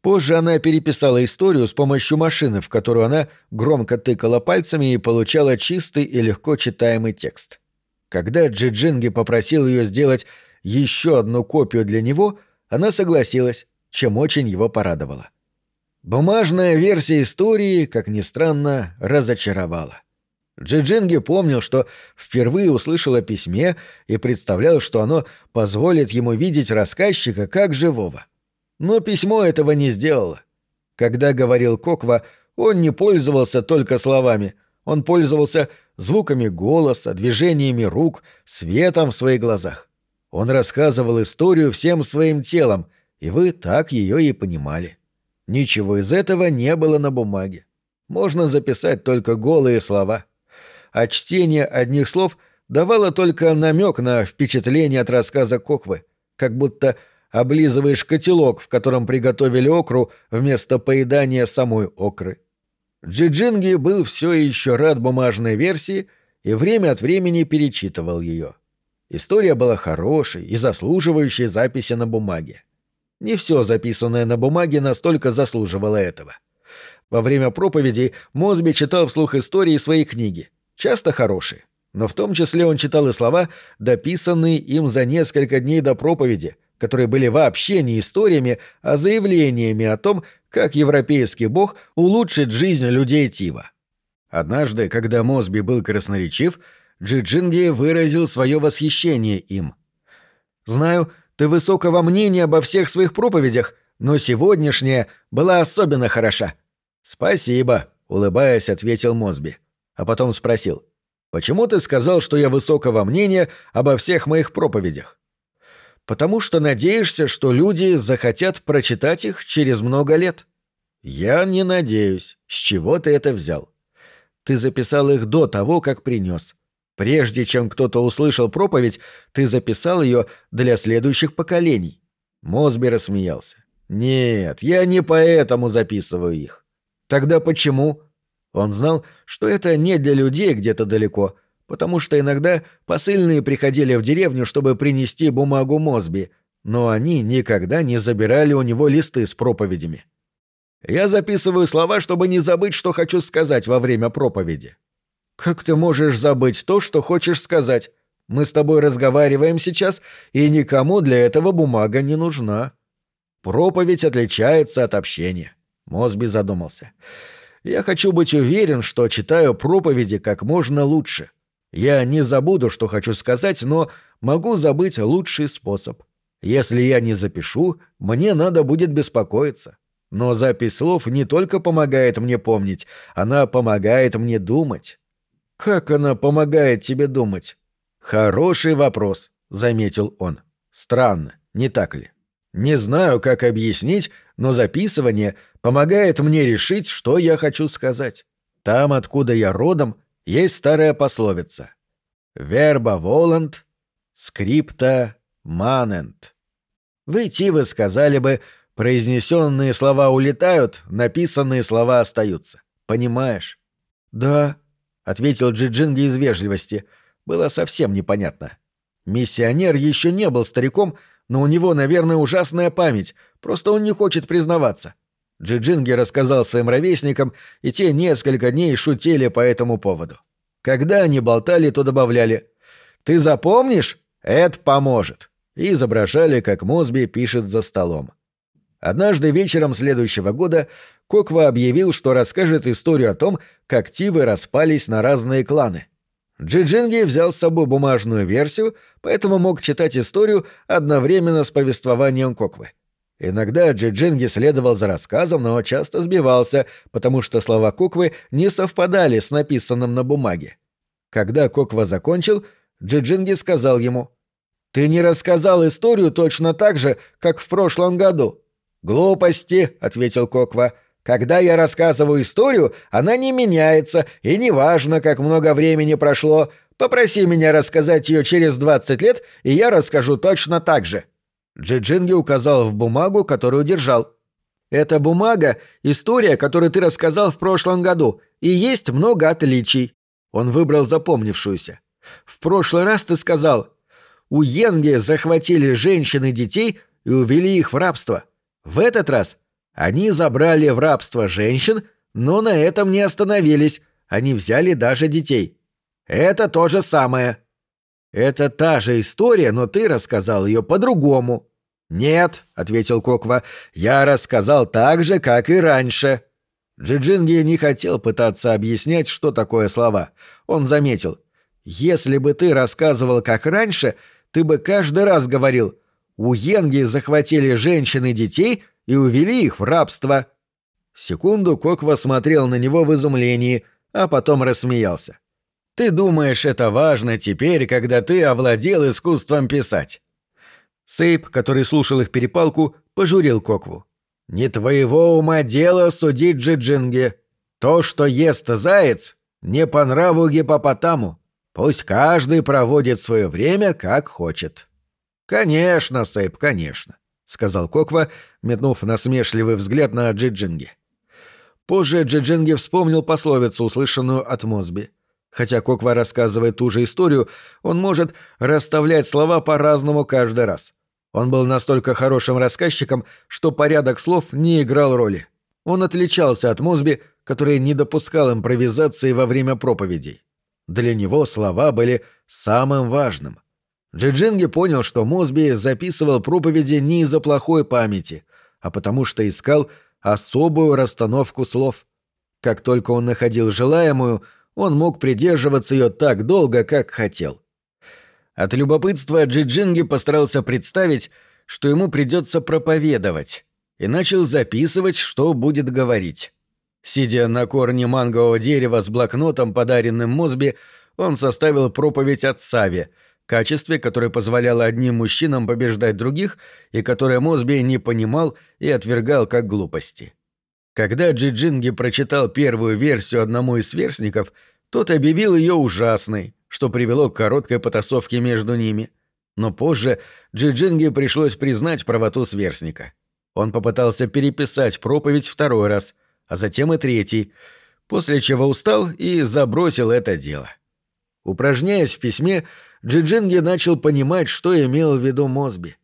Позже она переписала историю с помощью машины, в которую она громко тыкала пальцами и получала чистый и легко читаемый текст. Когда Джиджинги попросил ее сделать еще одну копию для него, она согласилась, чем очень его порадовала. Бумажная версия истории, как ни странно, разочаровала. Джиджинги помнил, что впервые услышал о письме и представлял, что оно позволит ему видеть рассказчика как живого. Но письмо этого не сделало. Когда говорил Коква, он не пользовался только словами, он пользовался звуками голоса, движениями рук, светом в своих глазах. Он рассказывал историю всем своим телом, и вы так ее и понимали. Ничего из этого не было на бумаге. Можно записать только голые слова — а чтение одних слов давало только намек на впечатление от рассказа Коквы, как будто облизываешь котелок, в котором приготовили окру вместо поедания самой окры. Джиджинги был все еще рад бумажной версии и время от времени перечитывал ее. История была хорошей и заслуживающей записи на бумаге. Не все записанное на бумаге настолько заслуживало этого. Во время проповедей Мосби читал вслух истории своей книги — часто хорошие, но в том числе он читал и слова, дописанные им за несколько дней до проповеди, которые были вообще не историями, а заявлениями о том, как европейский бог улучшит жизнь людей Тива. Однажды, когда Мосби был красноречив, Джиджинги выразил свое восхищение им. «Знаю, ты высокого мнения обо всех своих проповедях, но сегодняшняя была особенно хороша». «Спасибо», — улыбаясь, ответил Мосби а потом спросил, «Почему ты сказал, что я высокого мнения обо всех моих проповедях?» «Потому что надеешься, что люди захотят прочитать их через много лет». «Я не надеюсь. С чего ты это взял?» «Ты записал их до того, как принес. Прежде чем кто-то услышал проповедь, ты записал ее для следующих поколений». Мосби рассмеялся. Нет, я не поэтому записываю их. Тогда почему? Он знал, что это не для людей где-то далеко, потому что иногда посыльные приходили в деревню, чтобы принести бумагу Мосби, но они никогда не забирали у него листы с проповедями. Я записываю слова, чтобы не забыть, что хочу сказать во время проповеди. Как ты можешь забыть то, что хочешь сказать? Мы с тобой разговариваем сейчас, и никому для этого бумага не нужна. Проповедь отличается от общения. Мосби задумался. Я хочу быть уверен, что читаю проповеди как можно лучше. Я не забуду, что хочу сказать, но могу забыть лучший способ. Если я не запишу, мне надо будет беспокоиться. Но запись слов не только помогает мне помнить, она помогает мне думать. Как она помогает тебе думать? Хороший вопрос, заметил он. Странно, не так ли? Не знаю, как объяснить, но записывание помогает мне решить, что я хочу сказать. Там, откуда я родом, есть старая пословица. Верба волант, скрипта манент. Вы, сказали бы, произнесенные слова улетают, написанные слова остаются. Понимаешь? Да, ответил Джиджинги из вежливости. Было совсем непонятно. Миссионер еще не был стариком, но у него, наверное, ужасная память, просто он не хочет признаваться. Джиджинги рассказал своим ровесникам, и те несколько дней шутили по этому поводу. Когда они болтали, то добавляли «Ты запомнишь? Это поможет!» и изображали, как Мосби пишет за столом. Однажды вечером следующего года Коква объявил, что расскажет историю о том, как Тивы распались на разные кланы. Джиджинги взял с собой бумажную версию, поэтому мог читать историю одновременно с повествованием Коквы. Иногда Джиджинги следовал за рассказом, но часто сбивался, потому что слова Коквы не совпадали с написанным на бумаге. Когда Коква закончил, Джиджинги сказал ему «Ты не рассказал историю точно так же, как в прошлом году». «Глупости», — ответил Коква, — когда я рассказываю историю, она не меняется, и неважно, как много времени прошло. Попроси меня рассказать ее через 20 лет, и я расскажу точно так же». Джиджинги указал в бумагу, которую держал. «Эта бумага — история, которую ты рассказал в прошлом году, и есть много отличий». Он выбрал запомнившуюся. «В прошлый раз ты сказал, у Йенги захватили женщин и детей и увели их в рабство. В этот раз они забрали в рабство женщин, но на этом не остановились, они взяли даже детей. Это то же самое. Это та же история, но ты рассказал ее по-другому. Нет, ответил Коква, я рассказал так же, как и раньше. Джиджинги не хотел пытаться объяснять, что такое слова. Он заметил. Если бы ты рассказывал как раньше, ты бы каждый раз говорил «У Йенги захватили женщин и детей, и увели их в рабство». Секунду Коква смотрел на него в изумлении, а потом рассмеялся. «Ты думаешь, это важно теперь, когда ты овладел искусством писать?» Сейп, который слушал их перепалку, пожурил Кокву. «Не твоего ума дело судить Джиджинге. То, что ест заяц, не по нраву гипопотаму. Пусть каждый проводит свое время, как хочет». «Конечно, Сейп, конечно сказал Коква, метнув насмешливый взгляд на Джиджинги. Позже Джиджинги вспомнил пословицу, услышанную от Мосби. Хотя Коква рассказывает ту же историю, он может расставлять слова по-разному каждый раз. Он был настолько хорошим рассказчиком, что порядок слов не играл роли. Он отличался от Мосби, который не допускал импровизации во время проповедей. Для него слова были самым важным — Джиджинги понял, что Мосби записывал проповеди не из-за плохой памяти, а потому что искал особую расстановку слов. Как только он находил желаемую, он мог придерживаться ее так долго, как хотел. От любопытства Джиджинги постарался представить, что ему придется проповедовать, и начал записывать, что будет говорить. Сидя на корне мангового дерева с блокнотом, подаренным Мосби, он составил проповедь от Сави — качестве, которое позволяло одним мужчинам побеждать других и которое Мосби не понимал и отвергал как глупости. Когда Джиджинги прочитал первую версию одному из сверстников, тот объявил ее ужасной, что привело к короткой потасовке между ними. Но позже Джиджинги пришлось признать правоту сверстника. Он попытался переписать проповедь второй раз, а затем и третий, после чего устал и забросил это дело. Упражняясь в письме, Джиджинги начал понимать, что имел в виду Мосби.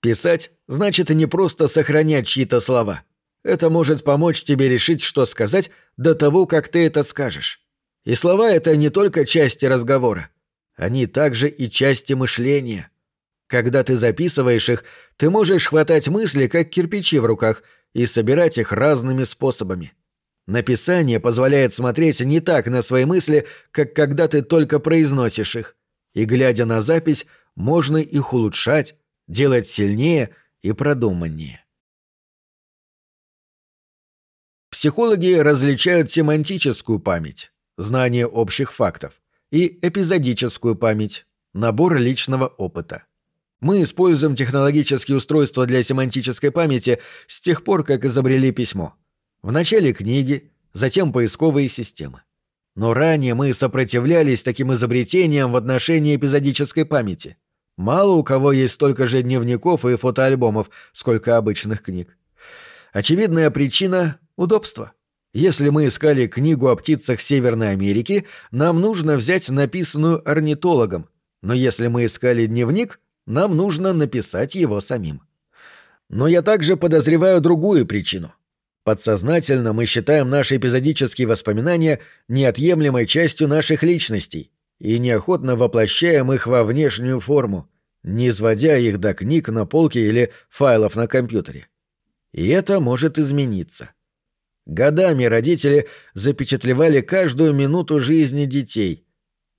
Писать значит не просто сохранять чьи-то слова. Это может помочь тебе решить, что сказать до того, как ты это скажешь. И слова — это не только части разговора. Они также и части мышления. Когда ты записываешь их, ты можешь хватать мысли, как кирпичи в руках, и собирать их разными способами. Написание позволяет смотреть не так на свои мысли, как когда ты только произносишь их. И, глядя на запись, можно их улучшать, делать сильнее и продуманнее. Психологи различают семантическую память, знание общих фактов, и эпизодическую память, набор личного опыта. Мы используем технологические устройства для семантической памяти с тех пор, как изобрели письмо. Вначале книги, затем поисковые системы. Но ранее мы сопротивлялись таким изобретениям в отношении эпизодической памяти. Мало у кого есть столько же дневников и фотоальбомов, сколько обычных книг. Очевидная причина — удобство. Если мы искали книгу о птицах Северной Америки, нам нужно взять написанную орнитологом, но если мы искали дневник, нам нужно написать его самим. Но я также подозреваю другую причину. Подсознательно мы считаем наши эпизодические воспоминания неотъемлемой частью наших личностей и неохотно воплощаем их во внешнюю форму, не изводя их до книг на полке или файлов на компьютере. И это может измениться. Годами родители запечатлевали каждую минуту жизни детей,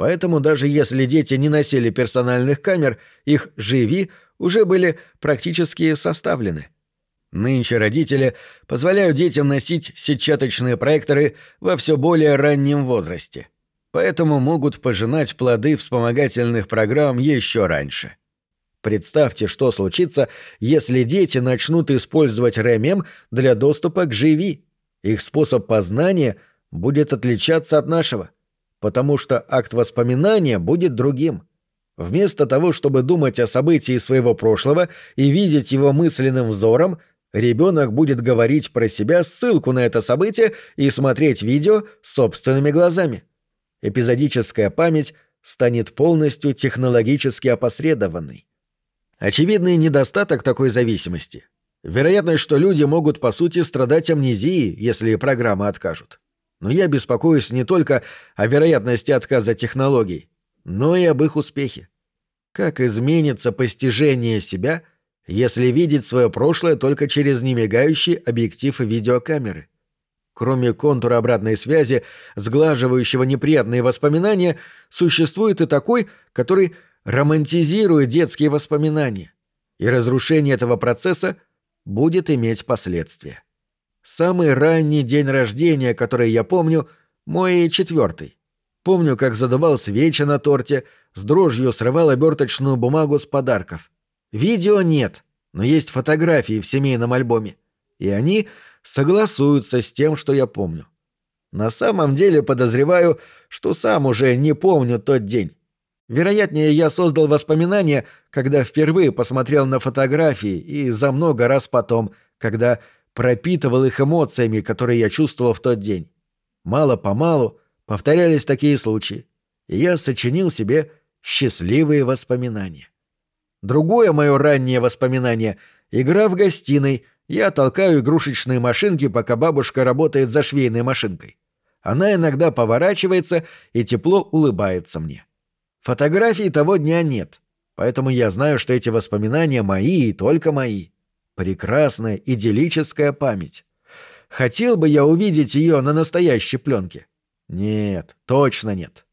Поэтому даже если дети не носили персональных камер, их «живи» уже были практически составлены. Нынче родители позволяют детям носить сетчаточные проекторы во все более раннем возрасте. Поэтому могут пожинать плоды вспомогательных программ еще раньше. Представьте, что случится, если дети начнут использовать РММ для доступа к живи. Их способ познания будет отличаться от нашего – потому что акт воспоминания будет другим. Вместо того, чтобы думать о событии своего прошлого и видеть его мысленным взором, ребенок будет говорить про себя ссылку на это событие и смотреть видео собственными глазами. Эпизодическая память станет полностью технологически опосредованной. Очевидный недостаток такой зависимости – вероятность, что люди могут по сути страдать амнезией, если программы откажут. Но я беспокоюсь не только о вероятности отказа технологий, но и об их успехе. Как изменится постижение себя, если видеть свое прошлое только через немигающий объектив видеокамеры? Кроме контура обратной связи, сглаживающего неприятные воспоминания, существует и такой, который романтизирует детские воспоминания. И разрушение этого процесса будет иметь последствия. Самый ранний день рождения, который я помню, мой четвертый. Помню, как задувал свечи на торте, с дрожью срывал оберточную бумагу с подарков. Видео нет, но есть фотографии в семейном альбоме. И они согласуются с тем, что я помню. На самом деле подозреваю, что сам уже не помню тот день. Вероятнее, я создал воспоминания, когда впервые посмотрел на фотографии и за много раз потом, когда пропитывал их эмоциями, которые я чувствовал в тот день. Мало-помалу повторялись такие случаи, и я сочинил себе счастливые воспоминания. Другое мое раннее воспоминание — игра в гостиной. Я толкаю игрушечные машинки, пока бабушка работает за швейной машинкой. Она иногда поворачивается и тепло улыбается мне. Фотографий того дня нет, поэтому я знаю, что эти воспоминания мои и только мои. Прекрасная, идиллическая память. Хотел бы я увидеть ее на настоящей пленке? Нет, точно нет.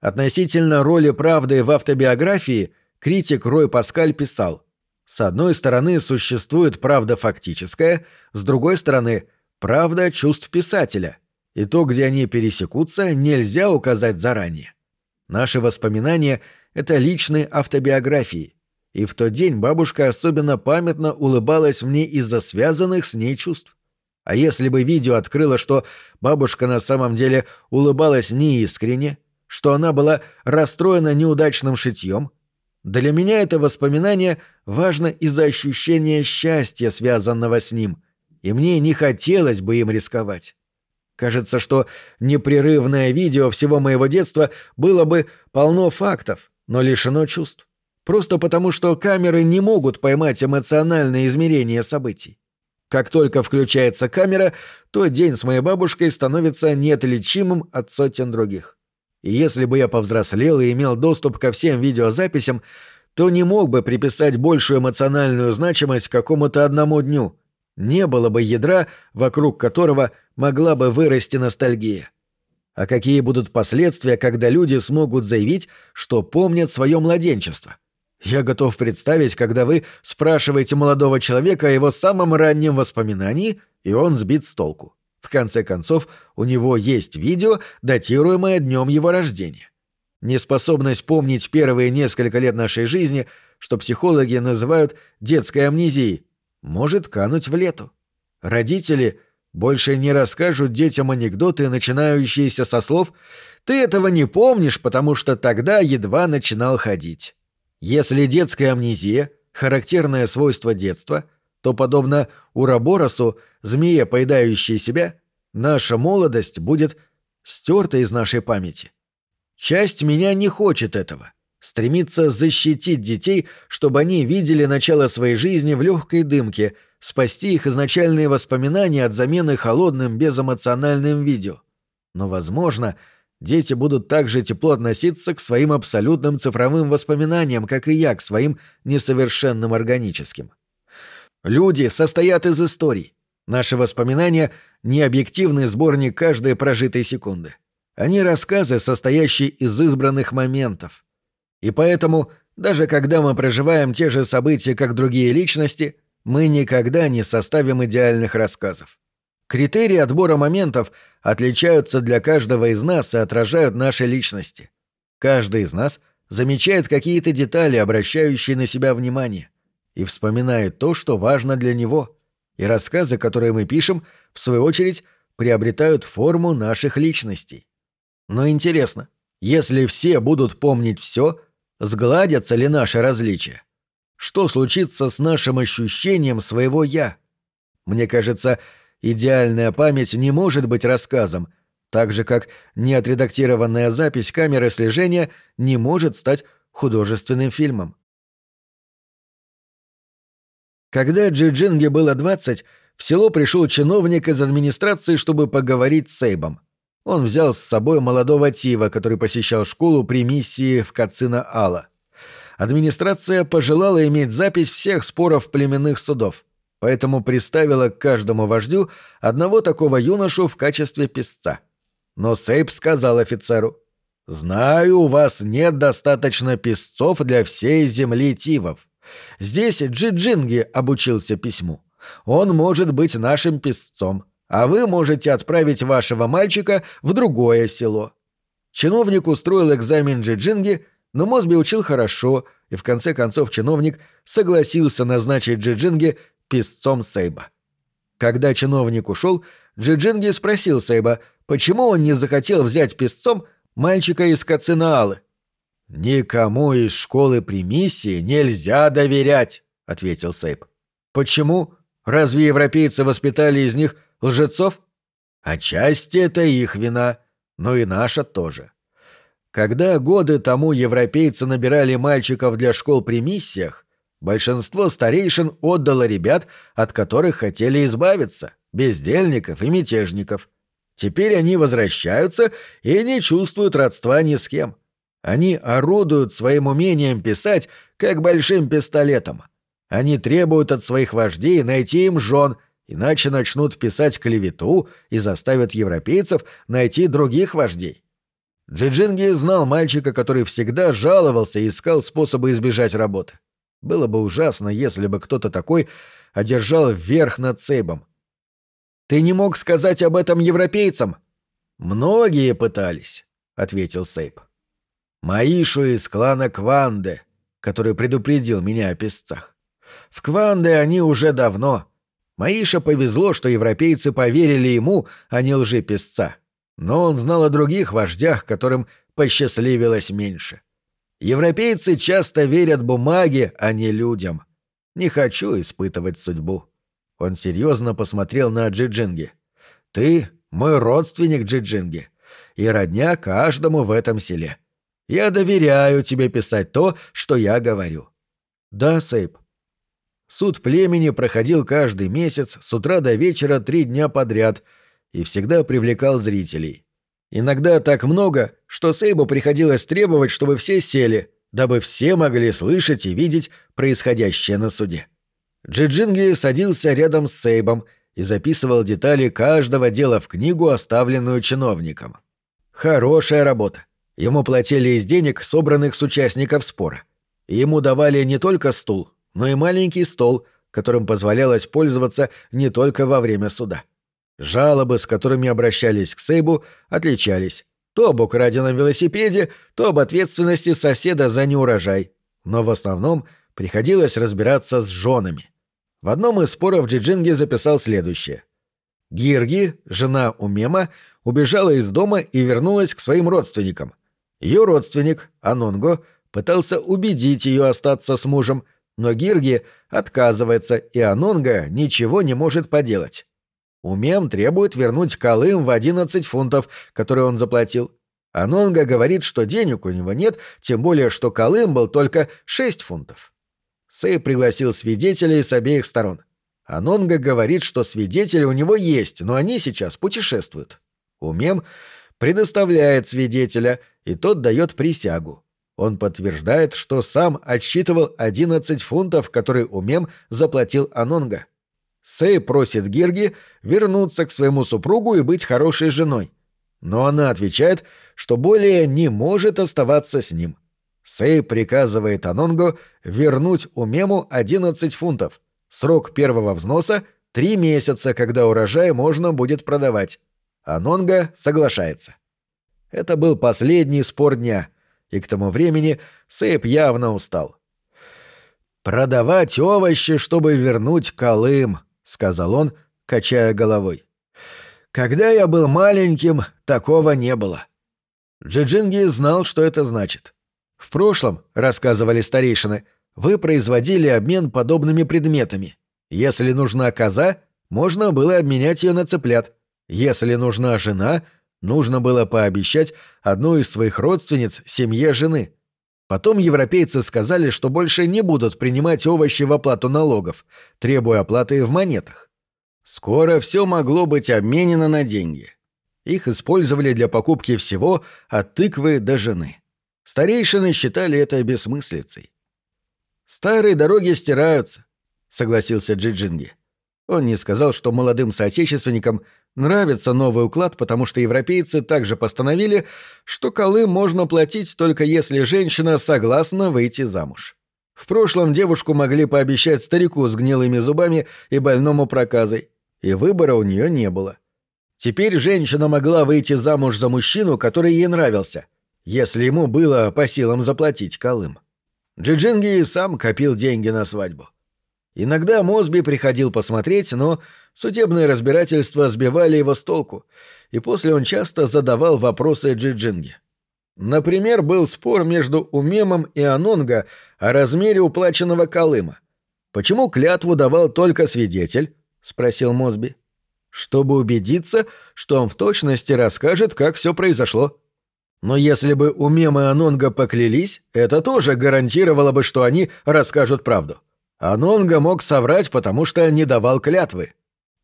Относительно роли правды в автобиографии критик Рой Паскаль писал «С одной стороны существует правда фактическая, с другой стороны – правда чувств писателя, и то, где они пересекутся, нельзя указать заранее. Наши воспоминания – это личные автобиографии, и в тот день бабушка особенно памятно улыбалась мне из-за связанных с ней чувств. А если бы видео открыло, что бабушка на самом деле улыбалась неискренне, что она была расстроена неудачным шитьем, Для меня это воспоминание важно из-за ощущения счастья, связанного с ним, и мне не хотелось бы им рисковать. Кажется, что непрерывное видео всего моего детства было бы полно фактов, но лишено чувств. Просто потому, что камеры не могут поймать эмоциональное измерение событий. Как только включается камера, то день с моей бабушкой становится неотличимым от сотен других. И если бы я повзрослел и имел доступ ко всем видеозаписям, то не мог бы приписать большую эмоциональную значимость какому-то одному дню. Не было бы ядра, вокруг которого могла бы вырасти ностальгия. А какие будут последствия, когда люди смогут заявить, что помнят свое младенчество? Я готов представить, когда вы спрашиваете молодого человека о его самом раннем воспоминании, и он сбит с толку. В конце концов, у него есть видео, датируемое днем его рождения. Неспособность помнить первые несколько лет нашей жизни, что психологи называют детской амнезией, может кануть в лету. Родители больше не расскажут детям анекдоты, начинающиеся со слов «ты этого не помнишь, потому что тогда едва начинал ходить». Если детская амнезия – характерное свойство детства, то, подобно Ураборосу, змее, поедающей себя, наша молодость будет стерта из нашей памяти. Часть меня не хочет этого, стремится защитить детей, чтобы они видели начало своей жизни в легкой дымке, спасти их изначальные воспоминания от замены холодным безэмоциональным видео. Но, возможно, — дети будут так же тепло относиться к своим абсолютным цифровым воспоминаниям, как и я к своим несовершенным органическим. Люди состоят из историй. Наши воспоминания — не объективный сборник каждой прожитой секунды. Они рассказы, состоящие из избранных моментов. И поэтому, даже когда мы проживаем те же события, как другие личности, мы никогда не составим идеальных рассказов. Критерии отбора моментов отличаются для каждого из нас и отражают наши личности. Каждый из нас замечает какие-то детали, обращающие на себя внимание, и вспоминает то, что важно для него. И рассказы, которые мы пишем, в свою очередь, приобретают форму наших личностей. Но интересно, если все будут помнить все, сгладятся ли наши различия? Что случится с нашим ощущением своего «я»? Мне кажется, Идеальная память не может быть рассказом, так же как неотредактированная запись камеры слежения не может стать художественным фильмом. Когда Джиджинге было 20, в село пришел чиновник из администрации, чтобы поговорить с Сейбом. Он взял с собой молодого Тива, который посещал школу при миссии в Кацина-Ала. Администрация пожелала иметь запись всех споров племенных судов поэтому приставила к каждому вождю одного такого юношу в качестве писца. Но Сейп сказал офицеру, «Знаю, у вас нет достаточно писцов для всей земли Тивов. Здесь Джиджинги обучился письму. Он может быть нашим писцом, а вы можете отправить вашего мальчика в другое село». Чиновник устроил экзамен Джиджинги, но Мосби учил хорошо, и в конце концов чиновник согласился назначить Джиджинги писцом Сейба. Когда чиновник ушел, Джиджинги спросил Сейба, почему он не захотел взять писцом мальчика из Кацинаалы. «Никому из школы при миссии нельзя доверять», — ответил Сейб. «Почему? Разве европейцы воспитали из них лжецов?» «Отчасти это их вина, но и наша тоже. Когда годы тому европейцы набирали мальчиков для школ при миссиях, Большинство старейшин отдало ребят, от которых хотели избавиться, бездельников и мятежников. Теперь они возвращаются и не чувствуют родства ни с кем. Они орудуют своим умением писать, как большим пистолетом. Они требуют от своих вождей найти им жен, иначе начнут писать клевету и заставят европейцев найти других вождей. Джиджинги знал мальчика, который всегда жаловался и искал способы избежать работы. Было бы ужасно, если бы кто-то такой одержал верх над Сейбом. «Ты не мог сказать об этом европейцам?» «Многие пытались», — ответил Сейб. «Маишу из клана Кванде, который предупредил меня о песцах. В Кванде они уже давно. Маиша повезло, что европейцы поверили ему, а не лжепесца. Но он знал о других вождях, которым посчастливилось меньше. Европейцы часто верят бумаге, а не людям. Не хочу испытывать судьбу». Он серьезно посмотрел на Джиджинги. «Ты мой родственник Джиджинги, и родня каждому в этом селе. Я доверяю тебе писать то, что я говорю». «Да, Сейб». Суд племени проходил каждый месяц с утра до вечера три дня подряд и всегда привлекал зрителей. Иногда так много, что Сейбу приходилось требовать, чтобы все сели, дабы все могли слышать и видеть происходящее на суде. Джиджинги садился рядом с Сейбом и записывал детали каждого дела в книгу, оставленную чиновником. Хорошая работа. Ему платили из денег, собранных с участников спора. Ему давали не только стул, но и маленький стол, которым позволялось пользоваться не только во время суда. Жалобы, с которыми обращались к Сейбу, отличались. То об украденном велосипеде, то об ответственности соседа за неурожай. Но в основном приходилось разбираться с женами. В одном из споров Джиджинги записал следующее. Гирги, жена Умема, убежала из дома и вернулась к своим родственникам. Ее родственник, Анонго, пытался убедить ее остаться с мужем, но Гирги отказывается, и Анонго ничего не может поделать. Умем требует вернуть Колым в 11 фунтов, которые он заплатил. Анонго говорит, что денег у него нет, тем более, что Колым был только 6 фунтов. Сэй пригласил свидетелей с обеих сторон. Анонга говорит, что свидетели у него есть, но они сейчас путешествуют. Умем предоставляет свидетеля, и тот дает присягу. Он подтверждает, что сам отсчитывал 11 фунтов, которые Умем заплатил Анонга. Сэй просит Гирги вернуться к своему супругу и быть хорошей женой. Но она отвечает, что более не может оставаться с ним. Сэй приказывает Анонго вернуть Умему 11 фунтов. Срок первого взноса — три месяца, когда урожай можно будет продавать. Анонго соглашается. Это был последний спор дня, и к тому времени Сейп явно устал. «Продавать овощи, чтобы вернуть Колым», — сказал он, качая головой. «Когда я был маленьким, такого не было». Джиджинги знал, что это значит. В прошлом, рассказывали старейшины, вы производили обмен подобными предметами. Если нужна коза, можно было обменять ее на цыплят. Если нужна жена, нужно было пообещать одну из своих родственниц семье жены. Потом европейцы сказали, что больше не будут принимать овощи в оплату налогов, требуя оплаты в монетах. Скоро все могло быть обменено на деньги. Их использовали для покупки всего от тыквы до жены. Старейшины считали это бессмыслицей. «Старые дороги стираются», — согласился Джиджинги. Он не сказал, что молодым соотечественникам нравится новый уклад, потому что европейцы также постановили, что колы можно платить только если женщина согласна выйти замуж. В прошлом девушку могли пообещать старику с гнилыми зубами и больному проказой, и выбора у нее не было. Теперь женщина могла выйти замуж за мужчину, который ей нравился, если ему было по силам заплатить Колым. Джиджинги сам копил деньги на свадьбу. Иногда Мосби приходил посмотреть, но судебные разбирательства сбивали его с толку, и после он часто задавал вопросы Джиджинги. Например, был спор между Умемом и Анонга о размере уплаченного Колыма. «Почему клятву давал только свидетель?» — спросил Мосби. «Чтобы убедиться, что он в точности расскажет, как все произошло», но если бы Умем и Анонга поклялись, это тоже гарантировало бы, что они расскажут правду. Анонга мог соврать, потому что не давал клятвы.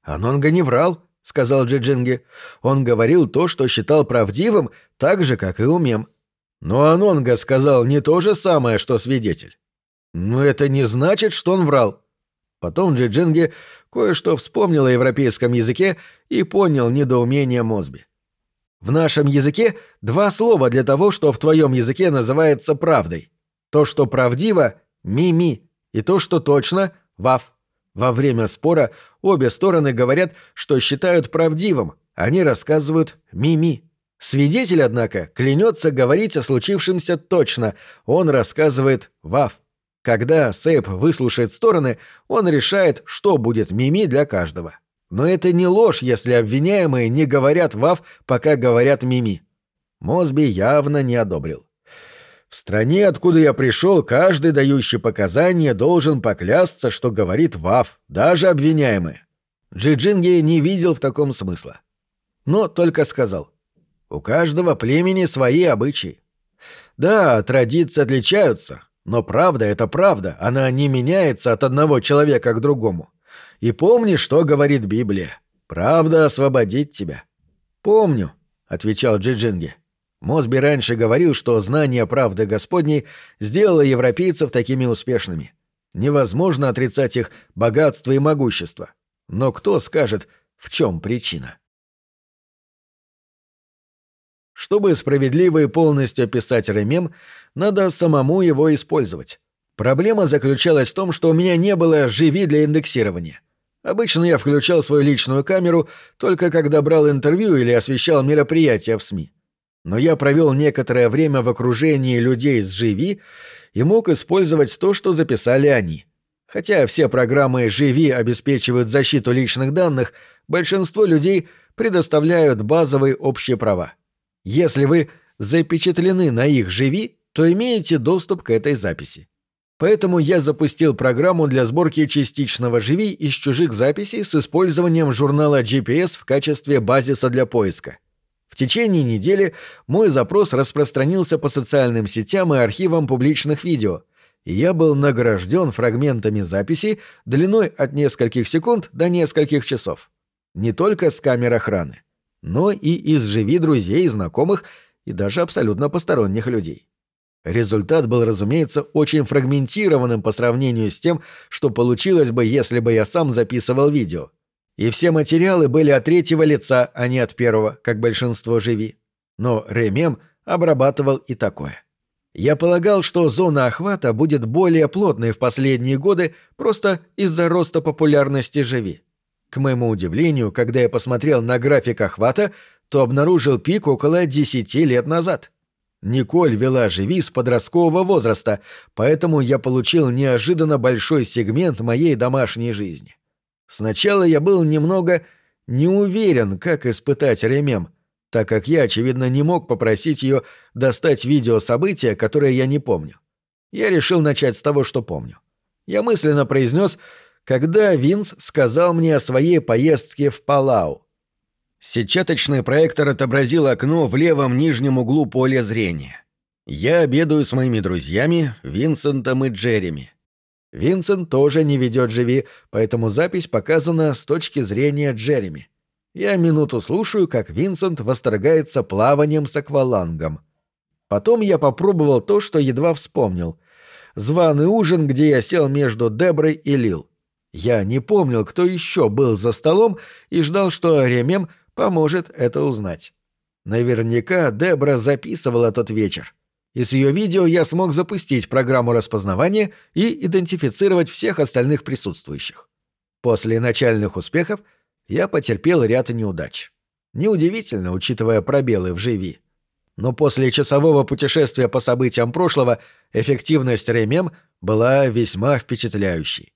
Анонга не врал, — сказал Джиджинги. Он говорил то, что считал правдивым, так же, как и Умем. Но Анонга сказал не то же самое, что свидетель. Но это не значит, что он врал. Потом Джиджинги кое-что вспомнил о европейском языке и понял недоумение Мосби. В нашем языке два слова для того, что в твоем языке называется правдой. То, что правдиво — ми-ми, и то, что точно — вав. Во время спора обе стороны говорят, что считают правдивым, они рассказывают ми-ми. Свидетель, однако, клянется говорить о случившемся точно, он рассказывает вав. Когда Сейп выслушает стороны, он решает, что будет мими для каждого. Но это не ложь, если обвиняемые не говорят «вав», пока говорят «мими». Мосби явно не одобрил. В стране, откуда я пришел, каждый дающий показания должен поклясться, что говорит ВАФ, даже обвиняемый. Джиджинги не видел в таком смысла. Но только сказал. У каждого племени свои обычаи. Да, традиции отличаются, но правда — это правда, она не меняется от одного человека к другому. И помни, что говорит Библия. Правда освободит тебя. Помню, — отвечал Джиджинги. Мосби раньше говорил, что знание правды Господней сделало европейцев такими успешными. Невозможно отрицать их богатство и могущество. Но кто скажет, в чем причина? Чтобы справедливо и полностью описать Ремем, надо самому его использовать. Проблема заключалась в том, что у меня не было «живи» для индексирования. Обычно я включал свою личную камеру только когда брал интервью или освещал мероприятия в СМИ но я провел некоторое время в окружении людей с Живи и мог использовать то, что записали они. Хотя все программы Живи обеспечивают защиту личных данных, большинство людей предоставляют базовые общие права. Если вы запечатлены на их Живи, то имеете доступ к этой записи. Поэтому я запустил программу для сборки частичного Живи из чужих записей с использованием журнала GPS в качестве базиса для поиска. В течение недели мой запрос распространился по социальным сетям и архивам публичных видео, и я был награжден фрагментами записи длиной от нескольких секунд до нескольких часов. Не только с камер охраны, но и из живи друзей, знакомых и даже абсолютно посторонних людей. Результат был, разумеется, очень фрагментированным по сравнению с тем, что получилось бы, если бы я сам записывал видео — и все материалы были от третьего лица, а не от первого, как большинство живи. Но Ремем обрабатывал и такое. Я полагал, что зона охвата будет более плотной в последние годы просто из-за роста популярности живи. К моему удивлению, когда я посмотрел на график охвата, то обнаружил пик около 10 лет назад. Николь вела живи с подросткового возраста, поэтому я получил неожиданно большой сегмент моей домашней жизни. Сначала я был немного не уверен, как испытать ремем, так как я, очевидно, не мог попросить ее достать видео события, которое я не помню. Я решил начать с того, что помню. Я мысленно произнес, когда Винс сказал мне о своей поездке в Палау. Сетчаточный проектор отобразил окно в левом нижнем углу поля зрения. Я обедаю с моими друзьями, Винсентом и Джереми. Винсент тоже не ведет живи, поэтому запись показана с точки зрения Джереми. Я минуту слушаю, как Винсент восторгается плаванием с аквалангом. Потом я попробовал то, что едва вспомнил. Званый ужин, где я сел между Деброй и Лил. Я не помнил, кто еще был за столом, и ждал, что Ремем поможет это узнать. Наверняка Дебра записывала тот вечер. Из ее видео я смог запустить программу распознавания и идентифицировать всех остальных присутствующих. После начальных успехов я потерпел ряд неудач. Неудивительно, учитывая пробелы в живи. Но после часового путешествия по событиям прошлого эффективность ремем была весьма впечатляющей.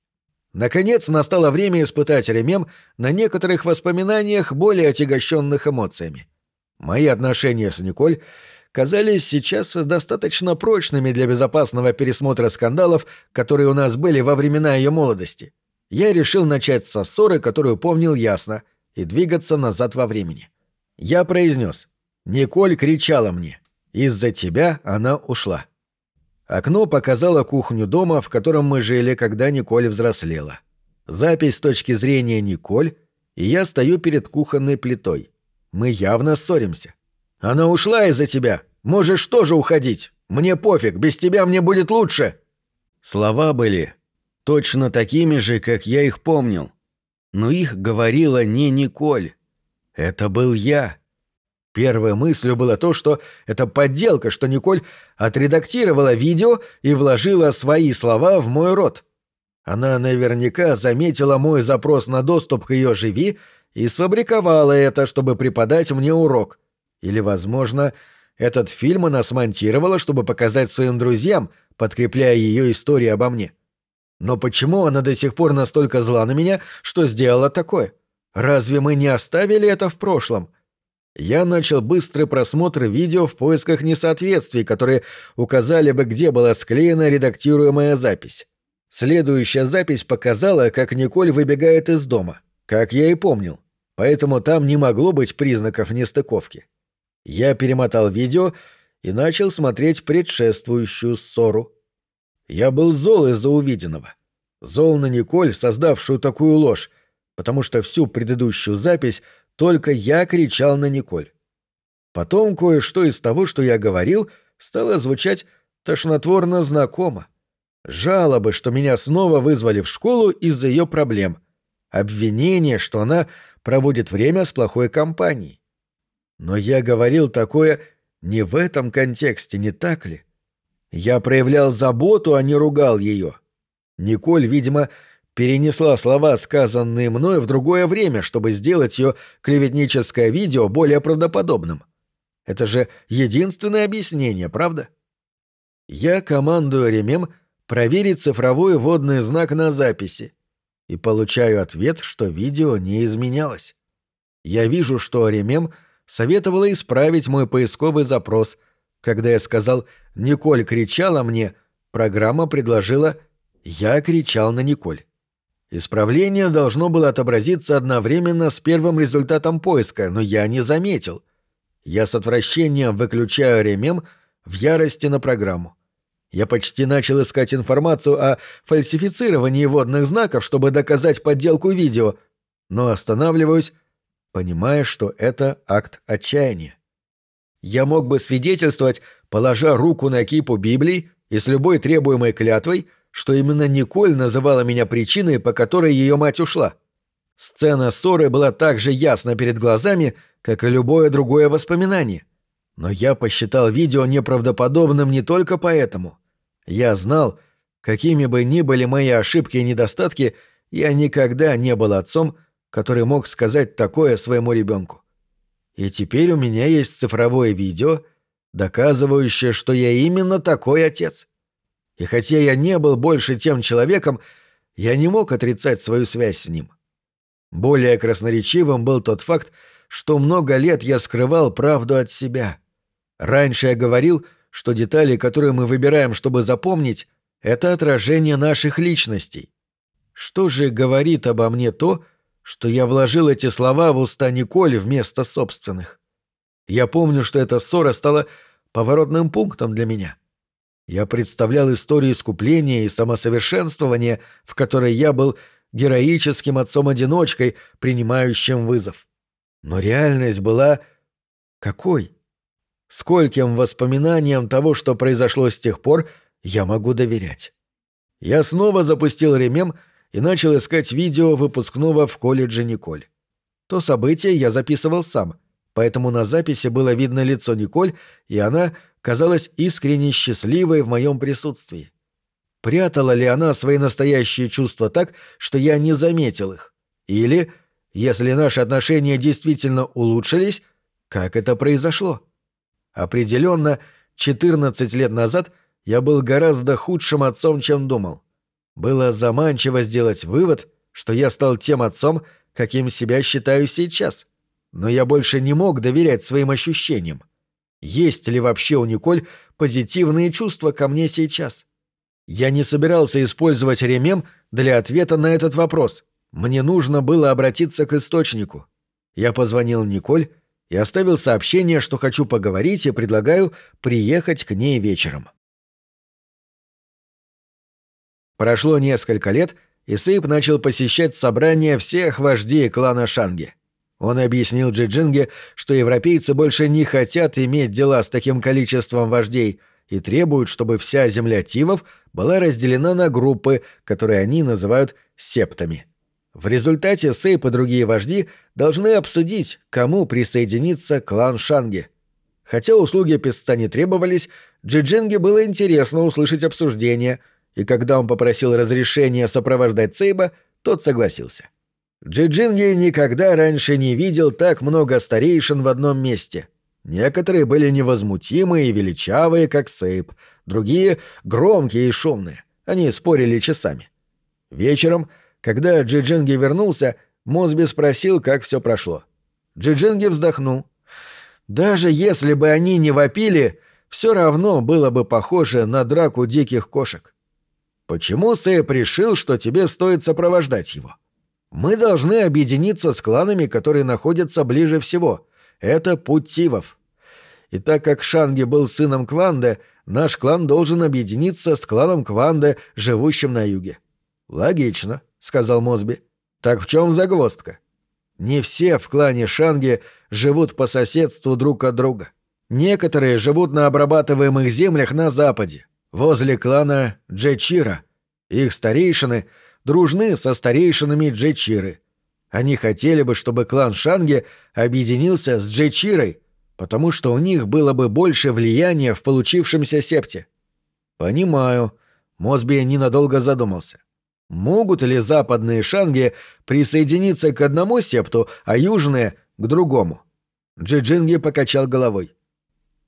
Наконец настало время испытать ремем на некоторых воспоминаниях, более отягощенных эмоциями. Мои отношения с Николь казались сейчас достаточно прочными для безопасного пересмотра скандалов, которые у нас были во времена ее молодости. Я решил начать со ссоры, которую помнил ясно, и двигаться назад во времени. Я произнес. Николь кричала мне. Из-за тебя она ушла. Окно показало кухню дома, в котором мы жили, когда Николь взрослела. Запись с точки зрения Николь, и я стою перед кухонной плитой. Мы явно ссоримся. Она ушла из-за тебя. Можешь тоже уходить. Мне пофиг, без тебя мне будет лучше. Слова были точно такими же, как я их помнил. Но их говорила не Николь. Это был я. Первой мыслью было то, что это подделка, что Николь отредактировала видео и вложила свои слова в мой рот. Она наверняка заметила мой запрос на доступ к ее живи и сфабриковала это, чтобы преподать мне урок. Или, возможно, этот фильм она смонтировала, чтобы показать своим друзьям, подкрепляя ее историю обо мне. Но почему она до сих пор настолько зла на меня, что сделала такое? Разве мы не оставили это в прошлом? Я начал быстрый просмотр видео в поисках несоответствий, которые указали бы, где была склеена редактируемая запись. Следующая запись показала, как Николь выбегает из дома, как я и помнил, поэтому там не могло быть признаков нестыковки. Я перемотал видео и начал смотреть предшествующую ссору. Я был зол из-за увиденного. Зол на Николь, создавшую такую ложь, потому что всю предыдущую запись только я кричал на Николь. Потом кое-что из того, что я говорил, стало звучать тошнотворно знакомо. Жалобы, что меня снова вызвали в школу из-за ее проблем. Обвинение, что она проводит время с плохой компанией. Но я говорил такое не в этом контексте, не так ли? Я проявлял заботу, а не ругал ее. Николь, видимо, перенесла слова, сказанные мной, в другое время, чтобы сделать ее клеветническое видео более правдоподобным. Это же единственное объяснение, правда? Я командую Ремем проверить цифровой водный знак на записи и получаю ответ, что видео не изменялось. Я вижу, что Ремем советовала исправить мой поисковый запрос. Когда я сказал «Николь кричала мне», программа предложила «Я кричал на Николь». Исправление должно было отобразиться одновременно с первым результатом поиска, но я не заметил. Я с отвращением выключаю ремем в ярости на программу. Я почти начал искать информацию о фальсифицировании водных знаков, чтобы доказать подделку видео, но останавливаюсь, понимая, что это акт отчаяния. Я мог бы свидетельствовать, положа руку на кипу Библии и с любой требуемой клятвой — что именно Николь называла меня причиной, по которой ее мать ушла. Сцена ссоры была так же ясна перед глазами, как и любое другое воспоминание. Но я посчитал видео неправдоподобным не только поэтому. Я знал, какими бы ни были мои ошибки и недостатки, я никогда не был отцом, который мог сказать такое своему ребенку. И теперь у меня есть цифровое видео, доказывающее, что я именно такой отец. И хотя я не был больше тем человеком, я не мог отрицать свою связь с ним. Более красноречивым был тот факт, что много лет я скрывал правду от себя. Раньше я говорил, что детали, которые мы выбираем, чтобы запомнить, это отражение наших личностей. Что же говорит обо мне то, что я вложил эти слова в уста Николи вместо собственных? Я помню, что эта ссора стала поворотным пунктом для меня — я представлял историю искупления и самосовершенствования, в которой я был героическим отцом-одиночкой, принимающим вызов. Но реальность была... какой? Скольким воспоминаниям того, что произошло с тех пор, я могу доверять? Я снова запустил ремем и начал искать видео выпускного в колледже Николь. То событие я записывал сам, поэтому на записи было видно лицо Николь, и она казалась искренне счастливой в моем присутствии. Прятала ли она свои настоящие чувства так, что я не заметил их? Или, если наши отношения действительно улучшились, как это произошло? Определенно, 14 лет назад я был гораздо худшим отцом, чем думал. Было заманчиво сделать вывод, что я стал тем отцом, каким себя считаю сейчас. Но я больше не мог доверять своим ощущениям. Есть ли вообще у Николь позитивные чувства ко мне сейчас? Я не собирался использовать ремем для ответа на этот вопрос. Мне нужно было обратиться к источнику. Я позвонил Николь и оставил сообщение, что хочу поговорить и предлагаю приехать к ней вечером. Прошло несколько лет, и Сейп начал посещать собрания всех вождей клана Шанги. Он объяснил Джиджинге, что европейцы больше не хотят иметь дела с таким количеством вождей и требуют, чтобы вся земля Тивов была разделена на группы, которые они называют септами. В результате Сейп и другие вожди должны обсудить, кому присоединится клан Шанги. Хотя услуги песца не требовались, Джиджинге было интересно услышать обсуждение, и когда он попросил разрешения сопровождать Сейба, тот согласился. Джиджинги никогда раньше не видел так много старейшин в одном месте. Некоторые были невозмутимые и величавые, как Сейп, другие — громкие и шумные. Они спорили часами. Вечером, когда Джиджинги вернулся, Мосби спросил, как все прошло. Джиджинги вздохнул. Даже если бы они не вопили, все равно было бы похоже на драку диких кошек. Почему Сэп решил, что тебе стоит сопровождать его? Мы должны объединиться с кланами, которые находятся ближе всего. Это путь Тивов. И так как Шанги был сыном Кванде, наш клан должен объединиться с кланом Кванде, живущим на юге. Логично, сказал Мосби. Так в чем загвоздка? Не все в клане Шанги живут по соседству друг от друга. Некоторые живут на обрабатываемых землях на западе, возле клана Джечира. Их старейшины дружны со старейшинами Джечиры. Они хотели бы, чтобы клан Шанги объединился с Джечирой, потому что у них было бы больше влияния в получившемся септе. Понимаю. Мосби ненадолго задумался. Могут ли западные шанги присоединиться к одному септу, а южные — к другому? Джиджинги покачал головой.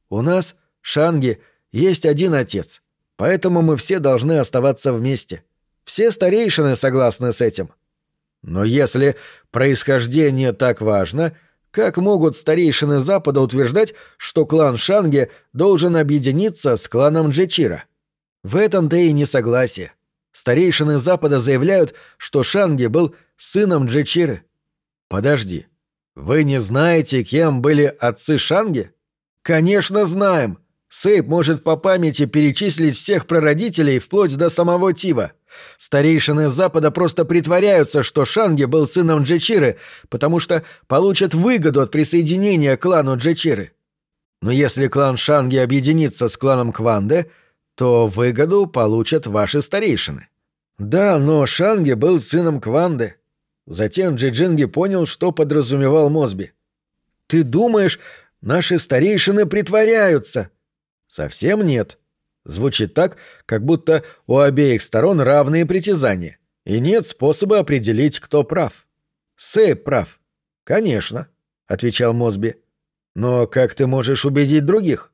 У нас, шанги, есть один отец, поэтому мы все должны оставаться вместе. Все старейшины согласны с этим. Но если происхождение так важно — как могут старейшины Запада утверждать, что клан Шанги должен объединиться с кланом Джечира? В этом-то и несогласие. Старейшины Запада заявляют, что Шанги был сыном Джечиры. Подожди, вы не знаете, кем были отцы Шанги? Конечно, знаем. Сейп может по памяти перечислить всех прародителей вплоть до самого Тива. Старейшины Запада просто притворяются, что Шанги был сыном Джечиры, потому что получат выгоду от присоединения к клану Джечиры. Но если клан Шанги объединится с кланом Кванде, то выгоду получат ваши старейшины. Да, но Шанги был сыном Кванды. Затем Джиджинги понял, что подразумевал Мосби. «Ты думаешь, наши старейшины притворяются?» «Совсем нет», Звучит так, как будто у обеих сторон равные притязания, и нет способа определить, кто прав. Сейп прав. Конечно, отвечал Мосби. Но как ты можешь убедить других?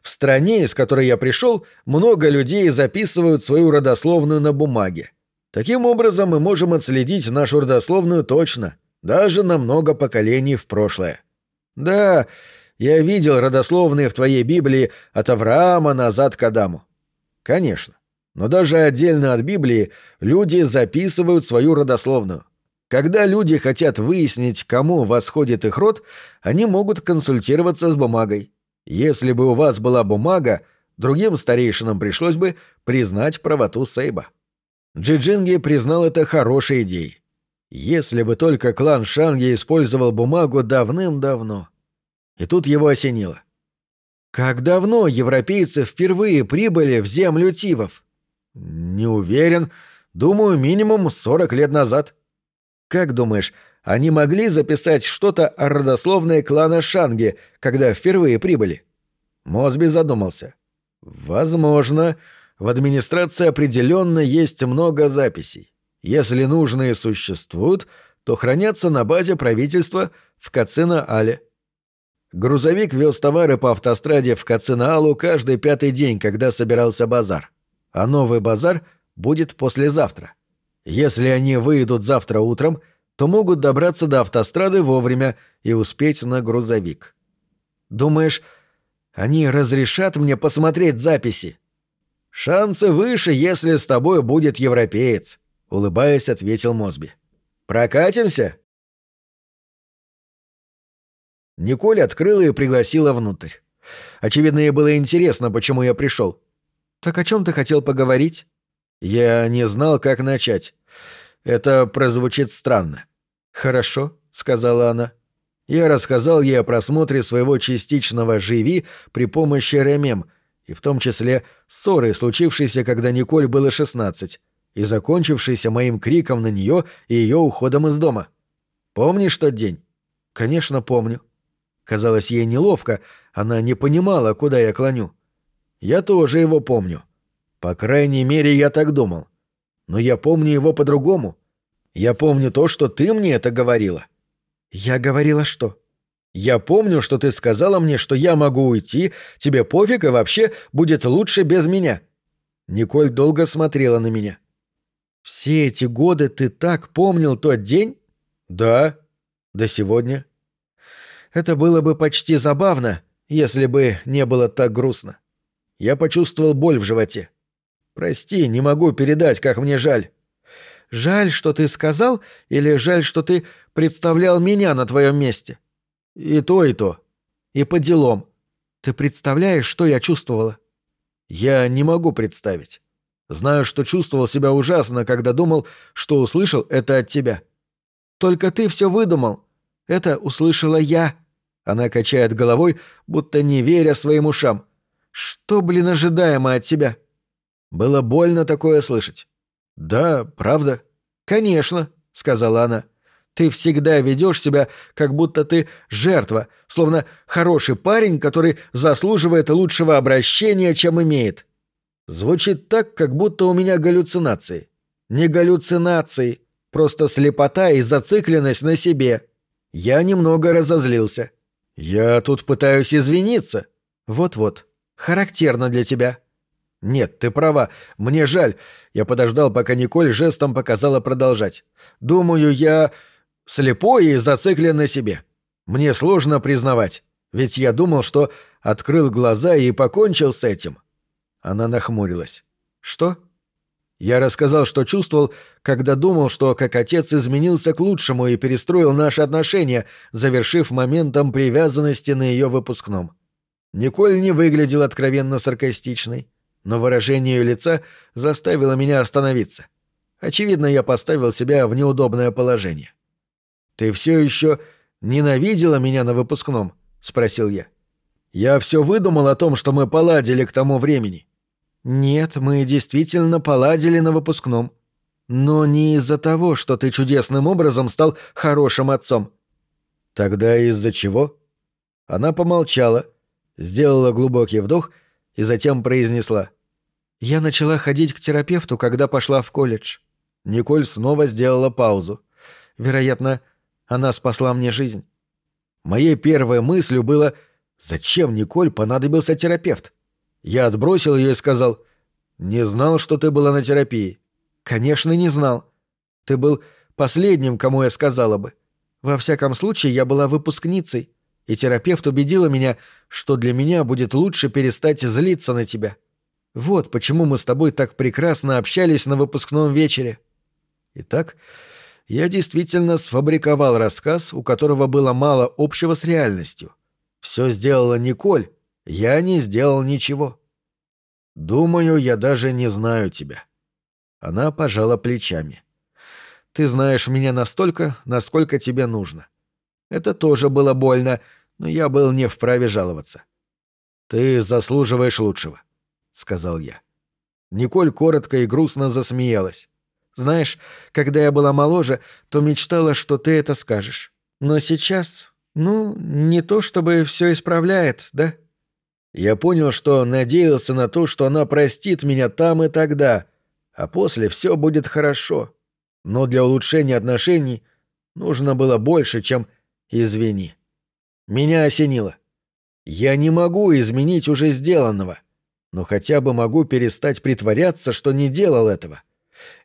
В стране, из которой я пришел, много людей записывают свою родословную на бумаге. Таким образом, мы можем отследить нашу родословную точно, даже на много поколений в прошлое. Да, я видел родословные в твоей Библии от Авраама назад к Адаму. Конечно. Но даже отдельно от Библии люди записывают свою родословную. Когда люди хотят выяснить, кому восходит их род, они могут консультироваться с бумагой. Если бы у вас была бумага, другим старейшинам пришлось бы признать правоту Сейба. Джиджинги признал это хорошей идеей. Если бы только клан Шанги использовал бумагу давным-давно. И тут его осенило. Как давно европейцы впервые прибыли в землю Тивов? Не уверен. Думаю, минимум 40 лет назад. Как думаешь, они могли записать что-то о родословной клана Шанги, когда впервые прибыли? Мосби задумался. Возможно. В администрации определенно есть много записей. Если нужные существуют, то хранятся на базе правительства в Кацина-Але. Грузовик вез товары по автостраде в Кацинаалу каждый пятый день, когда собирался базар. А новый базар будет послезавтра. Если они выйдут завтра утром, то могут добраться до автострады вовремя и успеть на грузовик. Думаешь, они разрешат мне посмотреть записи? Шансы выше, если с тобой будет европеец, улыбаясь, ответил Мосби. Прокатимся? Николь открыла и пригласила внутрь. Очевидно, ей было интересно, почему я пришел. «Так о чем ты хотел поговорить?» Я не знал, как начать. Это прозвучит странно. «Хорошо», — сказала она. Я рассказал ей о просмотре своего частичного «Живи» при помощи ремем, и в том числе ссоры, случившейся, когда Николь было шестнадцать, и закончившейся моим криком на нее и ее уходом из дома. «Помнишь тот день?» «Конечно, помню». Казалось ей неловко, она не понимала, куда я клоню. Я тоже его помню. По крайней мере, я так думал. Но я помню его по-другому. Я помню то, что ты мне это говорила. Я говорила что? Я помню, что ты сказала мне, что я могу уйти, тебе пофиг и вообще будет лучше без меня. Николь долго смотрела на меня. Все эти годы ты так помнил тот день? Да, до сегодня. Это было бы почти забавно, если бы не было так грустно. Я почувствовал боль в животе. Прости, не могу передать, как мне жаль. Жаль, что ты сказал, или жаль, что ты представлял меня на твоем месте? И то, и то. И по делам. Ты представляешь, что я чувствовала? Я не могу представить. Знаю, что чувствовал себя ужасно, когда думал, что услышал это от тебя. Только ты все выдумал. Это услышала я. Она качает головой, будто не веря своим ушам. Что, блин, ожидаемо от тебя? Было больно такое слышать. Да, правда. Конечно, сказала она. Ты всегда ведешь себя, как будто ты жертва, словно хороший парень, который заслуживает лучшего обращения, чем имеет. Звучит так, как будто у меня галлюцинации. Не галлюцинации, просто слепота и зацикленность на себе. Я немного разозлился. Я тут пытаюсь извиниться. Вот-вот. Характерно для тебя. Нет, ты права. Мне жаль. Я подождал, пока Николь жестом показала продолжать. Думаю, я слепой и зациклен на себе. Мне сложно признавать. Ведь я думал, что открыл глаза и покончил с этим. Она нахмурилась. Что? Я рассказал, что чувствовал, когда думал, что как отец изменился к лучшему и перестроил наши отношения, завершив моментом привязанности на ее выпускном. Николь не выглядел откровенно саркастичной, но выражение ее лица заставило меня остановиться. Очевидно, я поставил себя в неудобное положение. «Ты все еще ненавидела меня на выпускном?» — спросил я. «Я все выдумал о том, что мы поладили к тому времени. «Нет, мы действительно поладили на выпускном. Но не из-за того, что ты чудесным образом стал хорошим отцом». «Тогда из-за чего?» Она помолчала, сделала глубокий вдох и затем произнесла. «Я начала ходить к терапевту, когда пошла в колледж». Николь снова сделала паузу. «Вероятно, она спасла мне жизнь». Моей первой мыслью было «Зачем Николь понадобился терапевт?» Я отбросил ее и сказал, «Не знал, что ты была на терапии». «Конечно, не знал. Ты был последним, кому я сказала бы. Во всяком случае, я была выпускницей, и терапевт убедила меня, что для меня будет лучше перестать злиться на тебя. Вот почему мы с тобой так прекрасно общались на выпускном вечере». Итак, я действительно сфабриковал рассказ, у которого было мало общего с реальностью. Все сделала Николь, я не сделал ничего. Думаю, я даже не знаю тебя. Она пожала плечами. Ты знаешь меня настолько, насколько тебе нужно. Это тоже было больно, но я был не вправе жаловаться. Ты заслуживаешь лучшего, сказал я. Николь коротко и грустно засмеялась. Знаешь, когда я была моложе, то мечтала, что ты это скажешь. Но сейчас, ну, не то чтобы все исправляет, да? Я понял, что надеялся на то, что она простит меня там и тогда, а после все будет хорошо. Но для улучшения отношений нужно было больше, чем «извини». Меня осенило. Я не могу изменить уже сделанного, но хотя бы могу перестать притворяться, что не делал этого.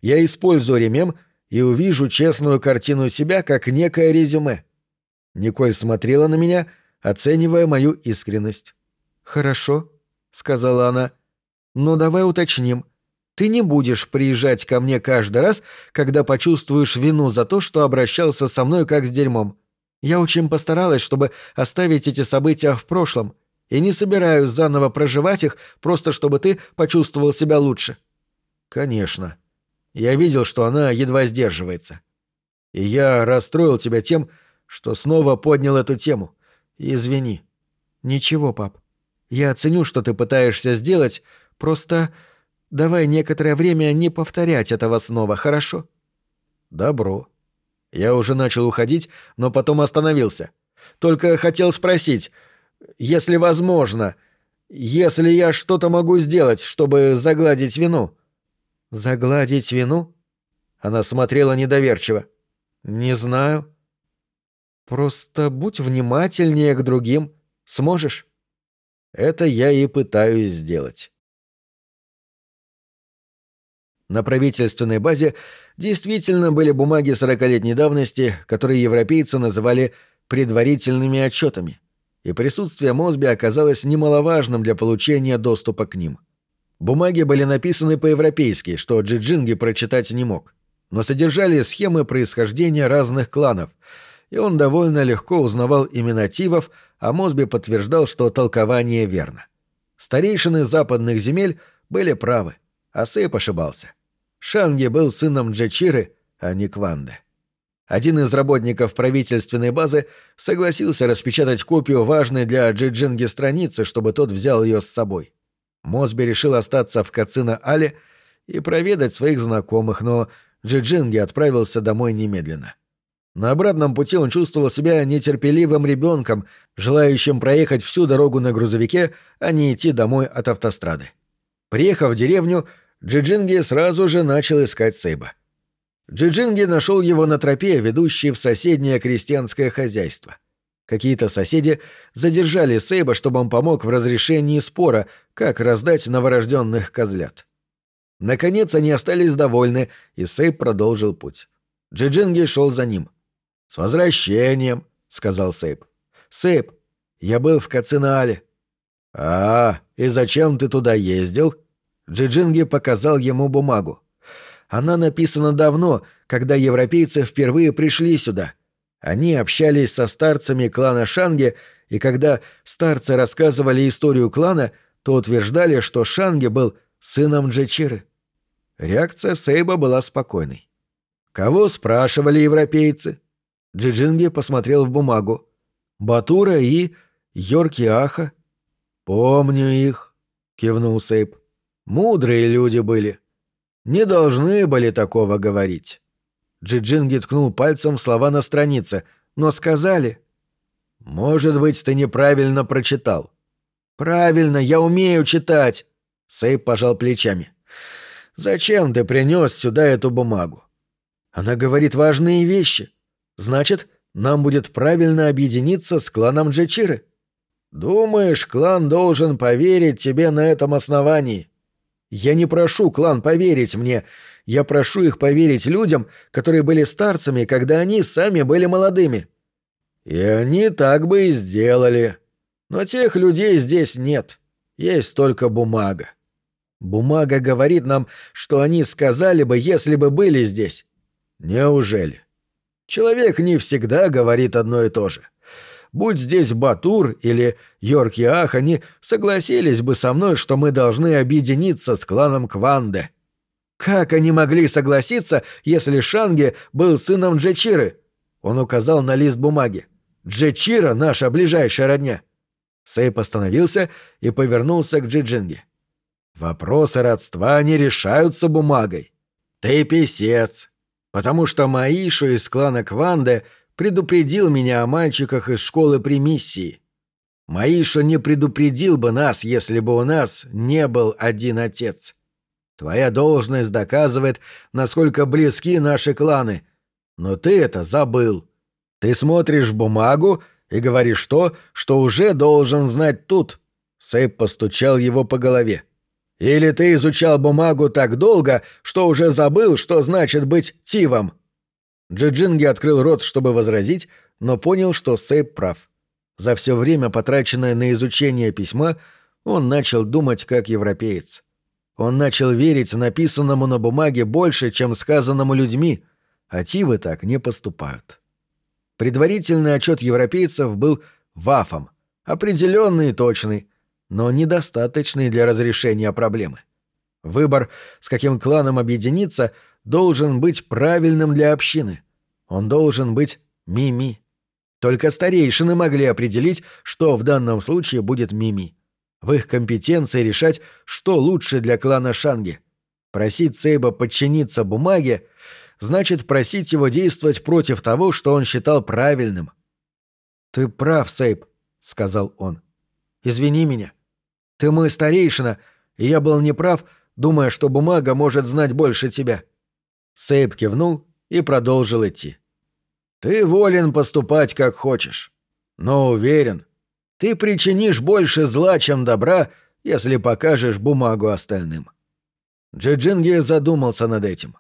Я использую ремем и увижу честную картину себя как некое резюме. Николь смотрела на меня, оценивая мою искренность. «Хорошо», — сказала она. «Но давай уточним. Ты не будешь приезжать ко мне каждый раз, когда почувствуешь вину за то, что обращался со мной как с дерьмом. Я очень постаралась, чтобы оставить эти события в прошлом, и не собираюсь заново проживать их, просто чтобы ты почувствовал себя лучше». «Конечно. Я видел, что она едва сдерживается. И я расстроил тебя тем, что снова поднял эту тему. Извини». «Ничего, пап. Я оценю, что ты пытаешься сделать, просто давай некоторое время не повторять этого снова, хорошо?» «Добро». Я уже начал уходить, но потом остановился. Только хотел спросить, если возможно, если я что-то могу сделать, чтобы загладить вину. Загладить вину? Она смотрела недоверчиво. Не знаю. Просто будь внимательнее к другим. Сможешь? Это я и пытаюсь сделать. На правительственной базе действительно были бумаги сорокалетней давности, которые европейцы называли предварительными отчетами, и присутствие Мосби оказалось немаловажным для получения доступа к ним. Бумаги были написаны по-европейски, что Джиджинги прочитать не мог, но содержали схемы происхождения разных кланов, и он довольно легко узнавал имена тивов, а Мосби подтверждал, что толкование верно. Старейшины западных земель были правы, а Сейп ошибался. Шанги был сыном Джачиры, а не Кванды. Один из работников правительственной базы согласился распечатать копию важной для Джиджинги страницы, чтобы тот взял ее с собой. Мосби решил остаться в Кацина-Але и проведать своих знакомых, но Джиджинги отправился домой немедленно. На обратном пути он чувствовал себя нетерпеливым ребенком, желающим проехать всю дорогу на грузовике, а не идти домой от автострады. Приехав в деревню, Джиджинги сразу же начал искать Сейба. Джиджинги нашел его на тропе, ведущей в соседнее крестьянское хозяйство. Какие-то соседи задержали Сейба, чтобы он помог в разрешении спора, как раздать новорожденных козлят. Наконец они остались довольны, и Сейб продолжил путь. Джиджинги шел за ним. «С возвращением», — сказал Сейб. «Сейб, я был в Кацинаале». «А, и зачем ты туда ездил?» Джиджинги показал ему бумагу. Она написана давно, когда европейцы впервые пришли сюда. Они общались со старцами клана Шанге, и когда старцы рассказывали историю клана, то утверждали, что Шанге был сыном Джечиры. Реакция Сейба была спокойной. «Кого спрашивали европейцы?» Джиджинги посмотрел в бумагу. «Батура и Йорки Аха». «Помню их», — кивнул Сейб. «Мудрые люди были. Не должны были такого говорить. Джиджинги ткнул пальцем в слова на странице, но сказали. «Может быть, ты неправильно прочитал». «Правильно, я умею читать!» Сейп пожал плечами. «Зачем ты принес сюда эту бумагу?» «Она говорит важные вещи. Значит, нам будет правильно объединиться с кланом Джечиры». «Думаешь, клан должен поверить тебе на этом основании?» Я не прошу клан поверить мне, я прошу их поверить людям, которые были старцами, когда они сами были молодыми. И они так бы и сделали. Но тех людей здесь нет. Есть только бумага. Бумага говорит нам, что они сказали бы, если бы были здесь. Неужели? Человек не всегда говорит одно и то же. Будь здесь Батур или Йоркиах, они согласились бы со мной, что мы должны объединиться с кланом Кванде. Как они могли согласиться, если Шанге был сыном Джечиры? Он указал на лист бумаги. Джечира — наша ближайшая родня. Сейп остановился и повернулся к Джиджинге. Вопросы родства не решаются бумагой. Ты писец. Потому что Маишу из клана Кванде предупредил меня о мальчиках из школы при миссии. Маиша не предупредил бы нас, если бы у нас не был один отец. Твоя должность доказывает, насколько близки наши кланы. Но ты это забыл. Ты смотришь бумагу и говоришь то, что уже должен знать тут. Сэйп постучал его по голове. Или ты изучал бумагу так долго, что уже забыл, что значит быть Тивом. Джиджинги открыл рот, чтобы возразить, но понял, что Сейп прав. За все время, потраченное на изучение письма, он начал думать как европеец. Он начал верить написанному на бумаге больше, чем сказанному людьми, а тивы так не поступают. Предварительный отчет европейцев был вафом, определенный и точный, но недостаточный для разрешения проблемы. Выбор, с каким кланом объединиться, должен быть правильным для общины. Он должен быть Мими. Только старейшины могли определить, что в данном случае будет Мими. В их компетенции решать, что лучше для клана Шанги. Просить Сейба подчиниться бумаге значит просить его действовать против того, что он считал правильным. «Ты прав, Сейб», — сказал он. «Извини меня. Ты мой старейшина, и я был неправ, думая, что бумага может знать больше тебя». Сейб кивнул и продолжил идти. «Ты волен поступать как хочешь, но уверен, ты причинишь больше зла, чем добра, если покажешь бумагу остальным». Джиджинги задумался над этим.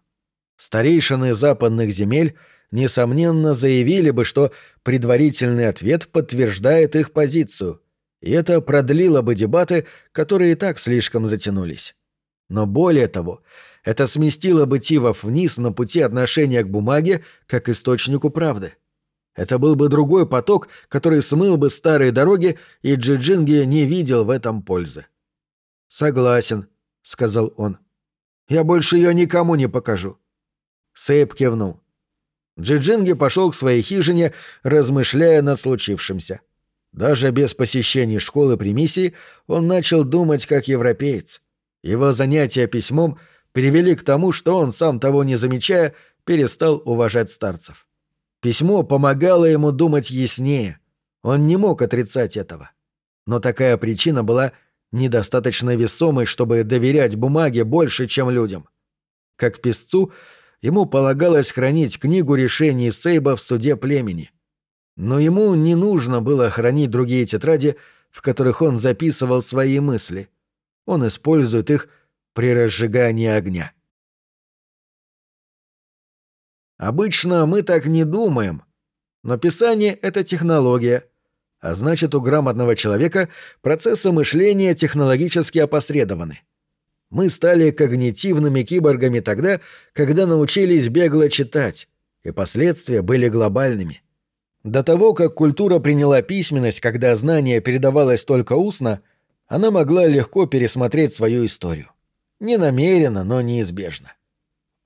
Старейшины западных земель несомненно, заявили бы, что предварительный ответ подтверждает их позицию, и это продлило бы дебаты, которые и так слишком затянулись. Но более того, это сместило бы Тивов вниз на пути отношения к бумаге как источнику правды. Это был бы другой поток, который смыл бы старые дороги, и Джиджинги не видел в этом пользы. «Согласен», — сказал он. «Я больше ее никому не покажу». Сейб кивнул. Джиджинги пошел к своей хижине, размышляя над случившимся. Даже без посещений школы при миссии он начал думать как европеец. Его занятия письмом привели к тому, что он, сам того не замечая, перестал уважать старцев. Письмо помогало ему думать яснее. Он не мог отрицать этого. Но такая причина была недостаточно весомой, чтобы доверять бумаге больше, чем людям. Как писцу, ему полагалось хранить книгу решений Сейба в суде племени. Но ему не нужно было хранить другие тетради, в которых он записывал свои мысли. Он использует их при разжигании огня. Обычно мы так не думаем. Но писание — это технология. А значит, у грамотного человека процессы мышления технологически опосредованы. Мы стали когнитивными киборгами тогда, когда научились бегло читать, и последствия были глобальными. До того, как культура приняла письменность, когда знание передавалось только устно, она могла легко пересмотреть свою историю. Не намеренно, но неизбежно.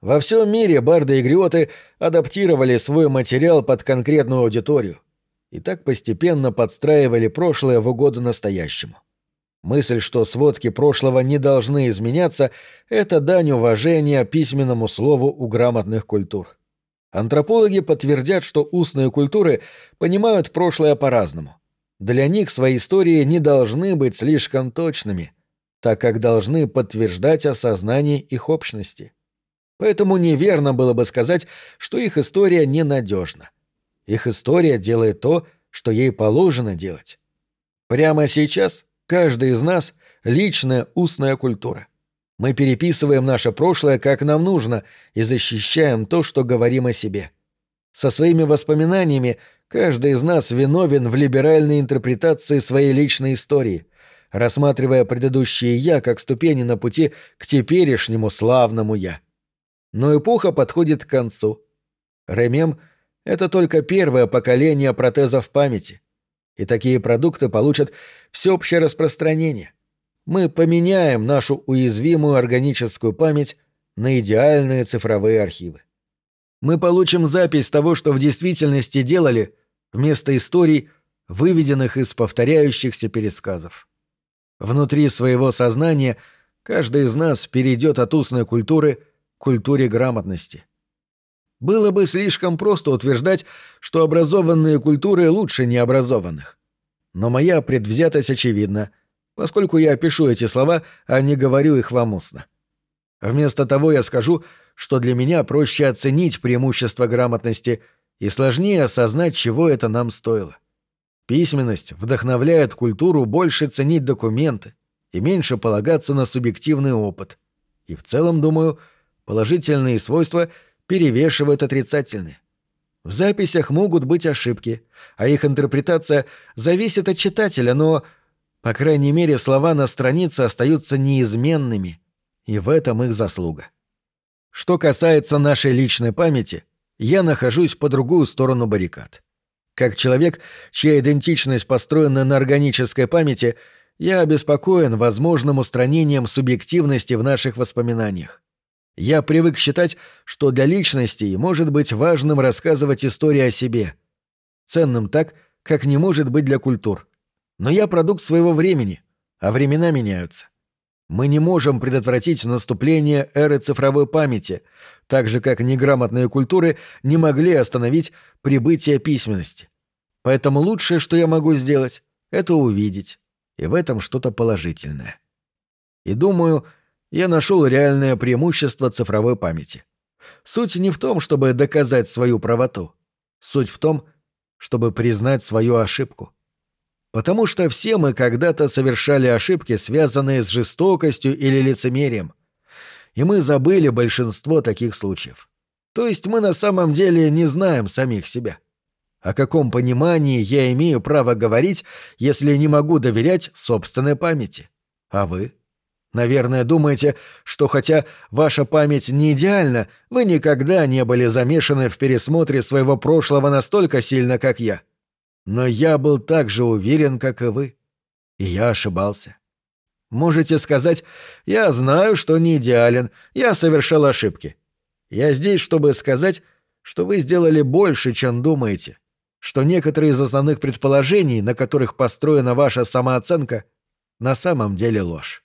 Во всем мире барды и гриоты адаптировали свой материал под конкретную аудиторию и так постепенно подстраивали прошлое в угоду настоящему. Мысль, что сводки прошлого не должны изменяться, это дань уважения письменному слову у грамотных культур. Антропологи подтвердят, что устные культуры понимают прошлое по-разному. Для них свои истории не должны быть слишком точными, так как должны подтверждать осознание их общности. Поэтому неверно было бы сказать, что их история ненадежна. Их история делает то, что ей положено делать. Прямо сейчас каждый из нас — личная устная культура. Мы переписываем наше прошлое, как нам нужно, и защищаем то, что говорим о себе. Со своими воспоминаниями каждый из нас виновен в либеральной интерпретации своей личной истории, рассматривая предыдущие «я» как ступени на пути к теперешнему славному «я». Но эпоха подходит к концу. Ремем — это только первое поколение протезов памяти. И такие продукты получат всеобщее распространение. Мы поменяем нашу уязвимую органическую память на идеальные цифровые архивы. Мы получим запись того, что в действительности делали, вместо историй, выведенных из повторяющихся пересказов. Внутри своего сознания каждый из нас перейдет от устной культуры культуре грамотности. Было бы слишком просто утверждать, что образованные культуры лучше необразованных. Но моя предвзятость очевидна, поскольку я пишу эти слова, а не говорю их вам устно. Вместо того я скажу, что для меня проще оценить преимущество грамотности и сложнее осознать, чего это нам стоило. Письменность вдохновляет культуру больше ценить документы и меньше полагаться на субъективный опыт. И в целом, думаю, Положительные свойства перевешивают отрицательные. В записях могут быть ошибки, а их интерпретация зависит от читателя, но, по крайней мере, слова на странице остаются неизменными, и в этом их заслуга. Что касается нашей личной памяти, я нахожусь по другую сторону баррикад. Как человек, чья идентичность построена на органической памяти, я обеспокоен возможным устранением субъективности в наших воспоминаниях. Я привык считать, что для личностей может быть важным рассказывать истории о себе. Ценным так, как не может быть для культур. Но я продукт своего времени, а времена меняются. Мы не можем предотвратить наступление эры цифровой памяти, так же как неграмотные культуры не могли остановить прибытие письменности. Поэтому лучшее, что я могу сделать, это увидеть. И в этом что-то положительное. И думаю, я нашел реальное преимущество цифровой памяти. Суть не в том, чтобы доказать свою правоту. Суть в том, чтобы признать свою ошибку. Потому что все мы когда-то совершали ошибки, связанные с жестокостью или лицемерием. И мы забыли большинство таких случаев. То есть мы на самом деле не знаем самих себя. О каком понимании я имею право говорить, если не могу доверять собственной памяти? А вы? Наверное, думаете, что хотя ваша память не идеальна, вы никогда не были замешаны в пересмотре своего прошлого настолько сильно, как я. Но я был так же уверен, как и вы. И я ошибался. Можете сказать, я знаю, что не идеален, я совершал ошибки. Я здесь, чтобы сказать, что вы сделали больше, чем думаете, что некоторые из основных предположений, на которых построена ваша самооценка, на самом деле ложь.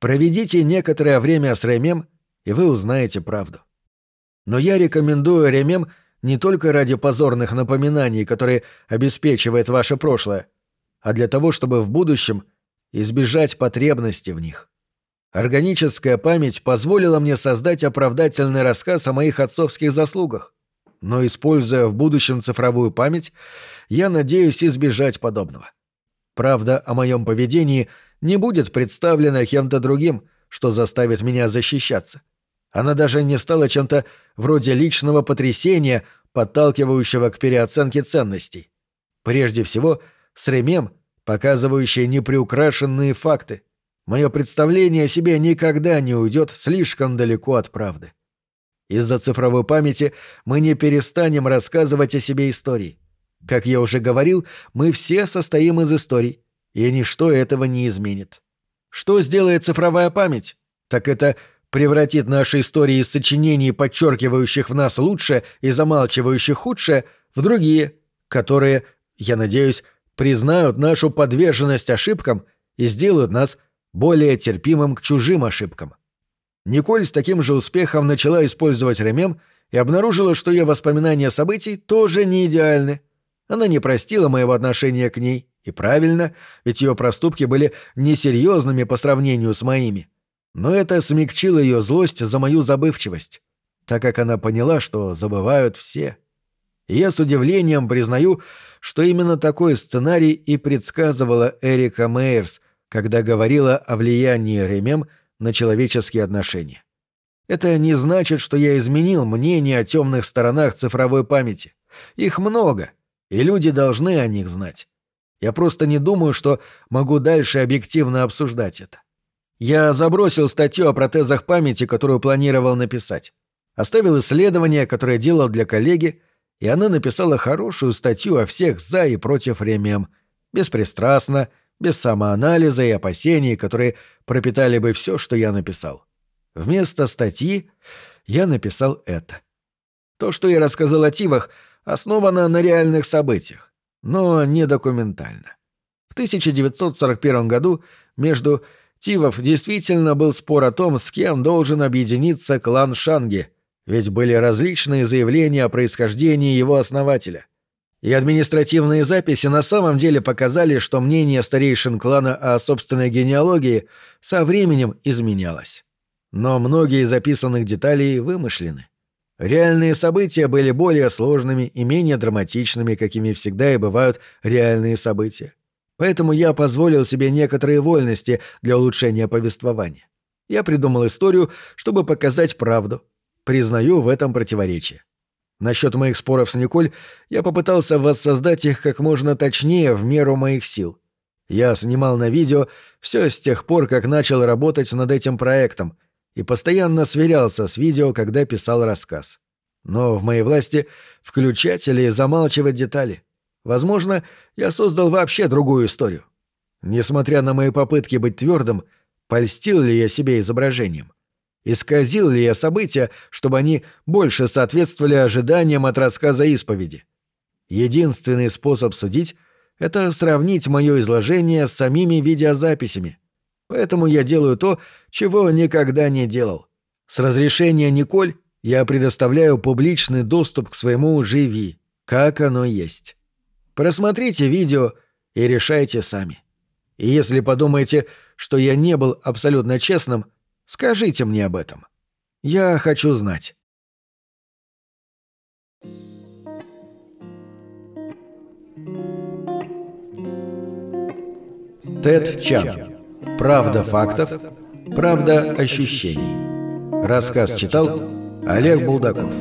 Проведите некоторое время с Ремем, и вы узнаете правду. Но я рекомендую Ремем не только ради позорных напоминаний, которые обеспечивает ваше прошлое, а для того, чтобы в будущем избежать потребности в них. Органическая память позволила мне создать оправдательный рассказ о моих отцовских заслугах, но, используя в будущем цифровую память, я надеюсь избежать подобного. Правда о моем поведении не будет представлена кем-то другим, что заставит меня защищаться. Она даже не стала чем-то вроде личного потрясения, подталкивающего к переоценке ценностей. Прежде всего, с ремем, показывающие неприукрашенные факты. Мое представление о себе никогда не уйдет слишком далеко от правды. Из-за цифровой памяти мы не перестанем рассказывать о себе истории. Как я уже говорил, мы все состоим из историй, и ничто этого не изменит. Что сделает цифровая память? Так это превратит наши истории из сочинений, подчеркивающих в нас лучшее и замалчивающих худшее, в другие, которые, я надеюсь, признают нашу подверженность ошибкам и сделают нас более терпимым к чужим ошибкам. Николь с таким же успехом начала использовать ремем и обнаружила, что ее воспоминания событий тоже не идеальны. Она не простила моего отношения к ней, и правильно, ведь ее проступки были несерьезными по сравнению с моими. Но это смягчило ее злость за мою забывчивость, так как она поняла, что забывают все. И я с удивлением признаю, что именно такой сценарий и предсказывала Эрика Мейерс, когда говорила о влиянии ремем на человеческие отношения. Это не значит, что я изменил мнение о темных сторонах цифровой памяти. Их много, и люди должны о них знать. Я просто не думаю, что могу дальше объективно обсуждать это. Я забросил статью о протезах памяти, которую планировал написать. Оставил исследование, которое делал для коллеги, и она написала хорошую статью о всех за и против ремем, беспристрастно, без самоанализа и опасений, которые пропитали бы все, что я написал. Вместо статьи я написал это. То, что я рассказал о Тивах, основано на реальных событиях но не документально. В 1941 году между Тивов действительно был спор о том, с кем должен объединиться клан Шанги, ведь были различные заявления о происхождении его основателя. И административные записи на самом деле показали, что мнение старейшин клана о собственной генеалогии со временем изменялось. Но многие записанных деталей вымышлены. Реальные события были более сложными и менее драматичными, какими всегда и бывают реальные события. Поэтому я позволил себе некоторые вольности для улучшения повествования. Я придумал историю, чтобы показать правду. Признаю в этом противоречие. Насчет моих споров с Николь я попытался воссоздать их как можно точнее в меру моих сил. Я снимал на видео все с тех пор, как начал работать над этим проектом — и постоянно сверялся с видео, когда писал рассказ. Но в моей власти включать или замалчивать детали. Возможно, я создал вообще другую историю. Несмотря на мои попытки быть твердым, польстил ли я себе изображением? Исказил ли я события, чтобы они больше соответствовали ожиданиям от рассказа исповеди? Единственный способ судить — это сравнить мое изложение с самими видеозаписями, Поэтому я делаю то, чего никогда не делал. С разрешения Николь я предоставляю публичный доступ к своему «Живи», как оно есть. Просмотрите видео и решайте сами. И если подумаете, что я не был абсолютно честным, скажите мне об этом. Я хочу знать. Тед Чан Правда фактов, правда ощущений. Рассказ читал Олег Булдаков.